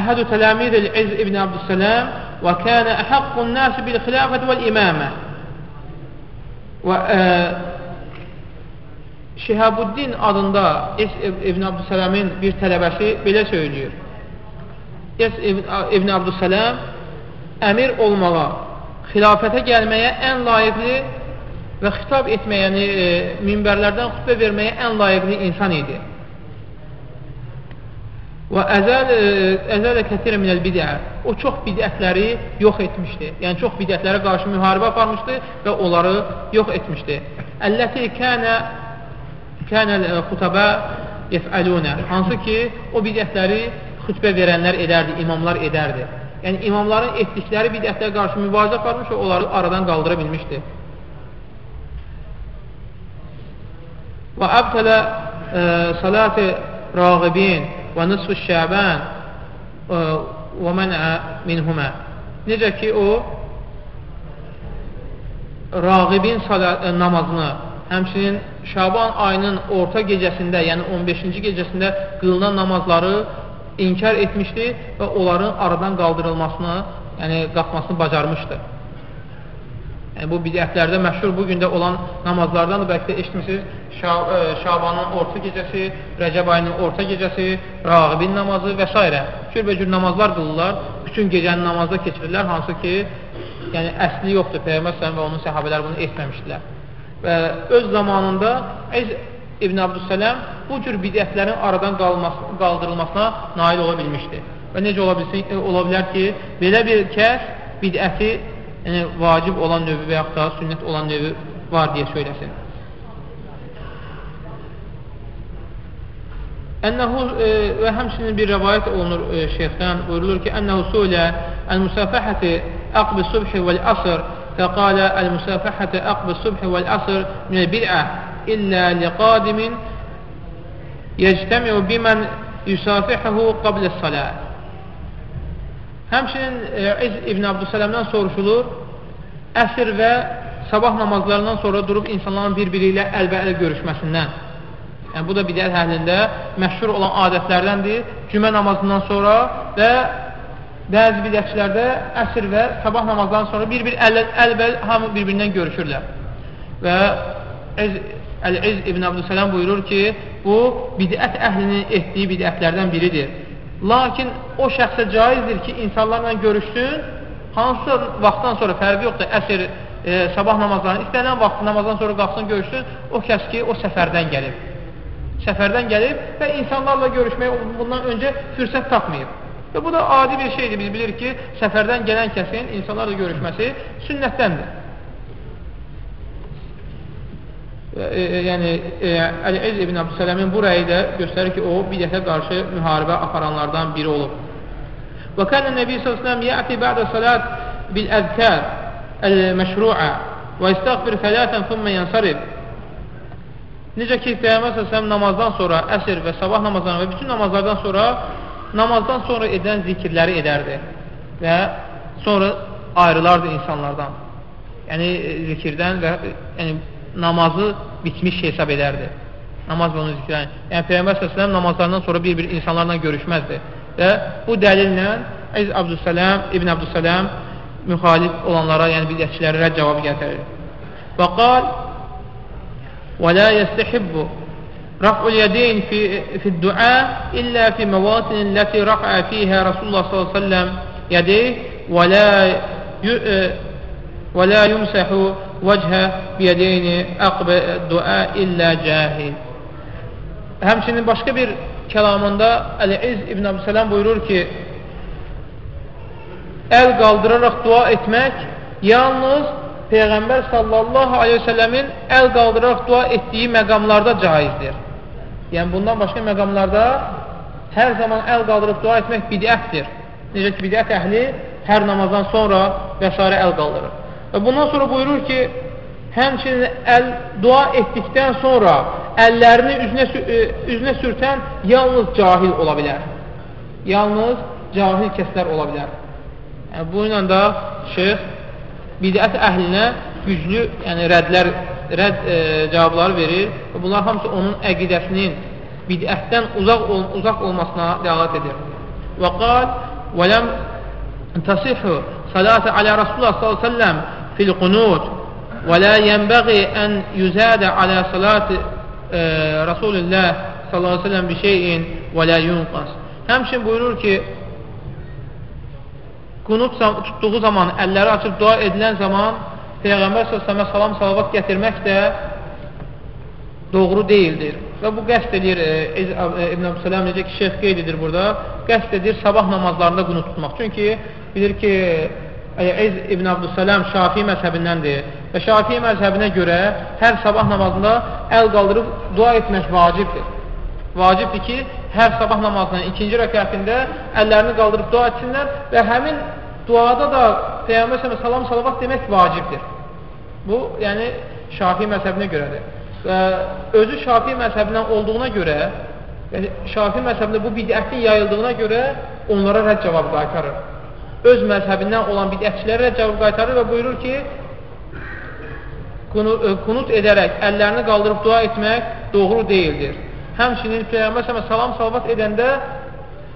Əhədu tələmid İz ibn Abdüssələm və kənə əhəqqun nəsi bil xilafət vəl imamə və ə, Şihabuddin adında İz ibn Abdüssələmin bir tələbəsi belə söylüyor İz ibn Abdüssələm əmir olmağa, xilafətə gəlməyə ən layiqli və xitab etməyə, yəni e, minbərlərdən xütbə verməyə ən layiqli insan idi. Və əzəl, əzələ kəsirə minəl bidə. O çox bidətləri yox etmişdi. Yəni, çox bidətlərə qarşı müharibə aparmışdı və onları yox etmişdi. Əlləti kənə kənəl xutəbə yefəlunə. Hansı ki, o bidətləri xütbə verənlər edərdi, imamlar edərdi. Yəni, imamların etdikləri bidətlərə qarşı mübarizə aparmış və onları aradan qaldıra bilmişdi. Və əbtələ salat-ı rağibin və nisfu şəbən və mənə minhumə. Necə ki, o rağibin namazını, həmçinin Şaban ayının orta gecəsində, yəni 15-ci gecəsində qılınan namazları inkar etmişdi və onların aradan qaldırılmasını, yəni qalxmasını bacarmışdı. Yəni, bu bidətlərdə məşhur bugün də olan namazlardan da bəlkə də eşitmişsiniz. Şab e, Şabanın orta gecəsi, Rəcəb ayının orta gecəsi, Rağibin namazı və s. Cürbəcür namazlar qılırlar. Bütün gecəni namazda keçirirlər, hansı ki, yəni əsli yoxdur. Peyğəmbər və onun səhabələr bunu etməmişdilər. Və öz zamanında İbn Abdüssələm bu cür bidətlərin aradan qaldırılmasına nail ola bilmişdi. Və necə ola, bilsin, ola bilər ki, belə bir kəs bidəti yəni vacib olan növü və yaxud da sünnət olan növü var deyə söyləsin. Ənəhu e, və həmçinin bir rəvayət olunur e, şeyxdən buyurulur ki, ənəhu sulə əl-müsafəhəti əqbi subhi vəl-əsr fəqalə əl-müsafəhəti əqbi subhi vəl-əsr minə birə illə liqadimin yəctəmiu bimən yusafihəhu qablə-salə Həmçinin e, İz İbn Abdüsələmdən soruşulur, əsr və sabah namazlarından sonra durub insanların bir-biri ilə əlbə-əl görüşməsindən. Yəni, bu da bidət əhlində məşhur olan adətlərdəndir. Cümə namazından sonra və bəzi bidətçilərdə əsr və sabah namazlarından sonra bir-bir əl-bəl hamı bir-birindən görüşürlər. Və Əl-İz İbn Abdüsələm buyurur ki, bu bidət əhlinin etdiyi bidətlərdən biridir. Lakin o şəxsə caizdir ki, insanlarla görüşsün, hansısa vaxtdan sonra fərqi yoxdur, əsr, e, sabah namazlarının, istənilən vaxt namazdan sonra qalxsın, görüşsün, o kəs ki, o səfərdən gəlib. Səfərdən gəlib və insanlarla görüşməyə bundan öncə fürsət tapmayıb. Və bu da adi bir şeydir, biz bilirik ki, səfərdən gələn kəsin insanlarla görüşməsi sünnətdəndir. e, yəni e, Əl-İz ibn Abdüsələmin bu rəyi də göstərir ki, o bidətə qarşı müharibə aparanlardan biri olub. Və kənə Nəbi s.ə.v yəti bə'də salat bil-əzkər əl-məşru'a və istəğfir fələtən thumma yansarib. Necə ki, Peyğəmbər s.ə.v namazdan sonra, əsr və sabah namazdan və bütün namazlardan sonra namazdan sonra edən zikirləri edərdi və sonra ayrılardı insanlardan. Yəni, zikirdən və yəni, namazı bitmiş hesab edərdi. Namaz və onun zikirlərini. Yəni, Peyğəmbər s.ə.v namazlarından sonra bir-bir insanlarla görüşməzdi. Və bu dəlillə Əziz Abdüssələm, İbn Abdüssələm müxalif olanlara, yəni bidətçilərə rədd cavabı gətirir. Və qal ولا يستحب رفع اليدين في في الدعاء إلا في مواطن التي رفع فيها رسول الله صلى الله عليه وسلم يديه ولا Və la yumsahu vəchə biyədeyni əqbə dua illə cahil. Həmçinin başqa bir kəlamında Əl-İz İbn Əbüsələm buyurur ki, əl qaldıraraq dua etmək yalnız Peyğəmbər sallallahu aleyhi ve səlləmin əl qaldıraraq dua etdiyi məqamlarda caizdir. Yəni, bundan başqa məqamlarda hər zaman əl qaldırıb dua etmək bidətdir. Necə ki, bidət əhli hər namazdan sonra və s. əl qaldırır. Və bundan sonra buyurur ki, həmçinin əl dua etdikdən sonra əllərini üzünə, e, üzünə sürtən yalnız cahil ola bilər. Yalnız cahil kəslər ola bilər. Yəni, bu ilə da şeyh bidət əhlinə güclü yəni rədlər, rədd e, cavabları verir və bunlar hamısı onun əqidəsinin bidətdən uzaq, ol, uzaq olmasına dəlalət edir. Və qal, və ləm tasihü salatə alə Rasulullah fil qunut və la yənbəği ən yüzədə alə salat e, Rasulullah sallallahu aleyhi ve sellem bir şeyin və la yunqas. Həmçin buyurur ki, qunut tutduğu zaman, əlləri açıb dua edilən zaman Peyğəmbər s.ə.və salam salavat gətirmək də doğru deyildir. Və bu qəst edir, e, İbn Əbsələm necə ki, şeyh qeyd edir burada, qəst edir sabah namazlarında qunu tutmaq. Çünki bilir ki, Əz İbn Abdüssələm Şafii məzhəbindəndir və Şafii məzhəbinə görə hər sabah namazında əl qaldırıb dua etmək vacibdir. Vacibdir ki, hər sabah namazının ikinci rəkətində əllərini qaldırıb dua etsinlər və həmin duada da Peyyəmbər sələmə salam salavat demək vacibdir. Bu, yəni Şafii məzhəbinə görədir. Və özü Şafii məzhəbindən olduğuna görə, yəni Şafii məzhəbində bu bidətin yayıldığına görə onlara rədd cavab qaytarır öz məzhəbindən olan bidətçilərə cavab qaytarır və buyurur ki, qunut e, edərək əllərini qaldırıb dua etmək doğru deyildir. Həmçinin Peyğəmbər s.ə.və salam salvat edəndə,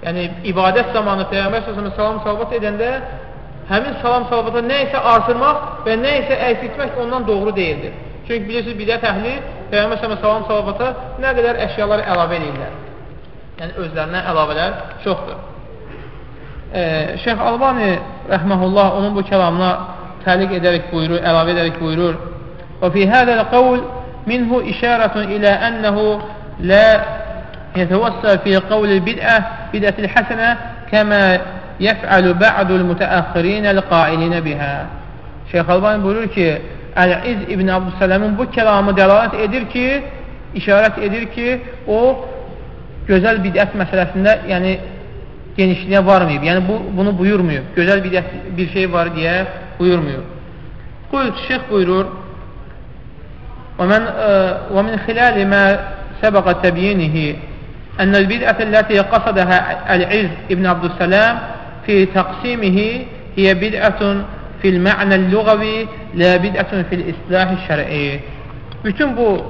yəni ibadət zamanı Peyğəmbər s.ə.və salam salvat edəndə, həmin salam salvata nə isə artırmaq və nə isə əksiltmək ondan doğru deyildir. Çünki bilirsiniz, bidət əhli Peyğəmbər s.ə.və salam salvata nə qədər əşyalar əlavə edirlər. Yəni özlərinə əlavələr çoxdur e, Şeyx Albani rəhməhullah onun bu kəlamına təliq edərək buyurur, əlavə edərək buyurur. Və fi hədəl qavl minhu işarətun ilə ənəhu la yetəvəssə fi qavl bid'ə bidətil həsənə kəmə yəf'alu ba'dul mütəəxxirinəl qailinə bihə. Şeyx Albani buyurur ki, Əl-İz İbn Abdüssələmin bu kəlamı dəlalət edir ki, işarət edir ki, o gözəl bidət məsələsində, yəni genişliğe varmayıb. Yəni bu, bunu buyurmuyub. Gözəl bir, bir şey var deyə buyurmuyub. Qul, şeyx buyurur ومن, ومن خلال ما سبق تبيينه أن البدعة التي قصدها العز ابن عبد السلام في تقسيمه هي بدعة في المعنى اللغوي لا بدعة في الإصلاح الشرعي bütün bu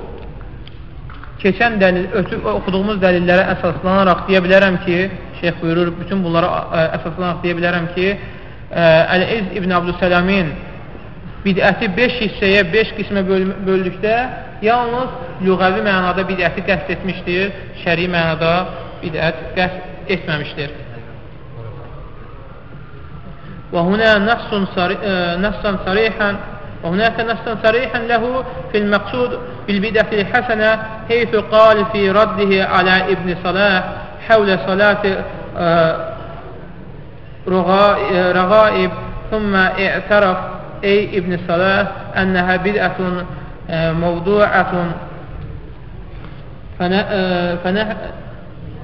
keçən dəlil, ötüb oxuduğumuz dəlillərə əsaslanaraq deyə bilərəm ki, şeyx buyurur, bütün bunlara əsaslanaraq deyə bilərəm ki, Əl-İz İbn Abdüsələmin bidəti 5 hissəyə, 5 qismə böldükdə yalnız lüğəvi mənada bidəti qəst etmişdir, şəri mənada bidət qəst etməmişdir. Və hünə nəssən sarihən وهناك نصا صريحا له في المقصود بالبدعة الحسنة حيث قال في رده على ابن صلاح حول صلاة رغائب ثم اعترف أي ابن صلاح أنها بدعة موضوعة.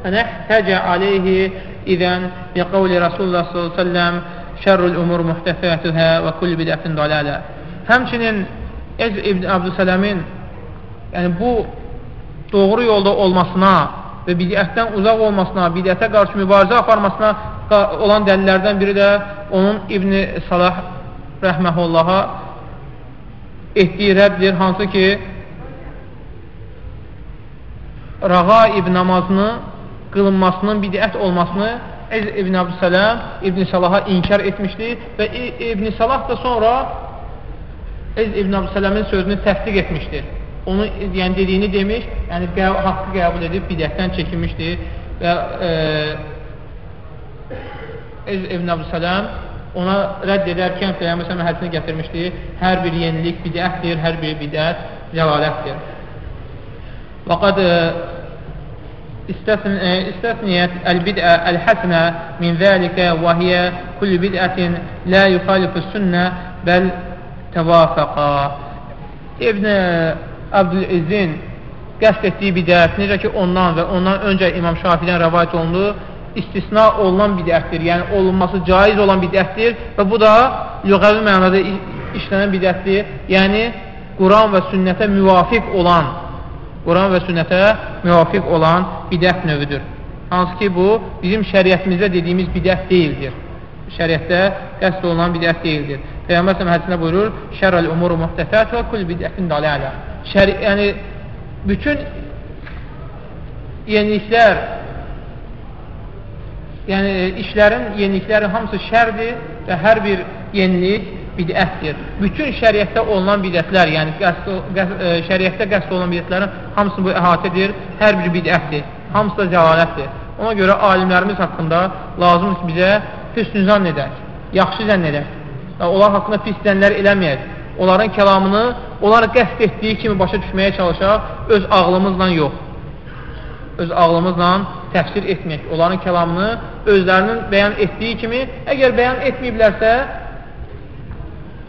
فنحتج عليه إذن بقول رسول الله صلى الله عليه وسلم شر الأمور محتفاتها وكل بدعة ضلالة. Həmçinin Ez İbn Abdüsələmin yəni bu doğru yolda olmasına və bidətdən uzaq olmasına, bidətə qarşı mübarizə aparmasına olan dəlillərdən biri də onun İbn Salah rəhməhullaha etdiyi rəddir, hansı ki rəqaib namazını qılınmasının bidət olmasını Ez İbn Abdüsələm İbn Salaha inkar etmişdi və İbn Salah da sonra Ez İbn Abdüsələmin sözünü təsdiq etmişdir onu yəni dediyini demiş, yəni qəv haqqı qəbul edib bidətdən çəkinmişdir və e, İbn Əbdüsələm ona rədd edərkən Peyğəmbər sallallahu hədisini gətirmişdi. Hər bir yenilik bidətdir, hər bir bidət zəlalətdir. Və qad e, e, istəsniyyət əl-bid'ə əl-həsnə min zəlikə və hiyə kullu bid'ətin la yuxalifus sünnə bəl təvafəqa. İbn Abdülizzin qəsd etdiyi bidət, necə ki ondan və ondan öncə İmam Şafidən rəvayət olundu, istisna olunan bidətdir, yəni olunması caiz olan bidətdir və bu da lüğəvi mənada işlənən bidətdir, yəni Quran və sünnətə müvafiq olan, Quran və sünnətə müvafiq olan bidət növüdür. Hansı ki, bu bizim şəriətimizdə dediyimiz bidət deyildir. Şəriətdə qəsd olunan bidət deyildir. Peyğəmbər səhəm hədisində buyurur, şərəl umuru muhtəfət və kul bidətin dalələ. Şəri, yəni, bütün yeniliklər yəni işlərin, yeniliklərin hamısı şərdir və hər bir yenilik bidətdir. Bütün şəriətdə olunan bidətlər, yəni qəsd, qəsd, e, şəriətdə qəsd olunan bidətlərin hamısını bu əhatə edir, hər bir bidətdir, hamısı da cəlalətdir. Ona görə alimlərimiz haqqında lazımdır bizə hüsnü zənn edək, yaxşı zənn edək. Onlar haqqında pis zənnlər eləməyək. Onların kəlamını, onlar qəsd etdiyi kimi başa düşməyə çalışaq, öz ağlımızla yox. Öz ağlımızla təfsir etmək, onların kəlamını özlərinin bəyan etdiyi kimi, əgər bəyan etməyiblərsə,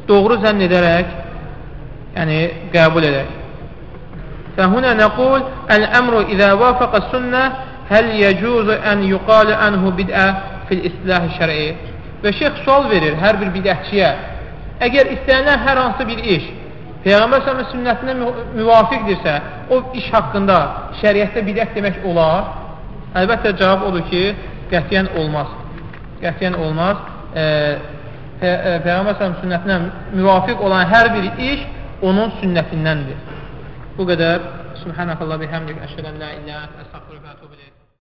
doğru zənn edərək, yəni qəbul edək. Fəhunə nəqul, əl-əmru izə vafəqə sünnə, həl yəcuzu ən yuqalı ənhu bid'ə fil-islah şəri. Və şeyx sual verir hər bir bidətçiyə, əgər istənilən hər hansı bir iş Peyğəmbər s.ə.v sünnətinə müvafiqdirsə, o iş haqqında şəriətdə bidət demək olar? Əlbəttə cavab odur ki, qətiyyən olmaz. Qətiyyən olmaz. E, Pe Peyğəmbər s.ə.v sünnətinə müvafiq olan hər bir iş onun sünnətindəndir. Bu qədər. Subhanəkallah bihəmdik. Əşhədən la illə əstəxfirə və ətubə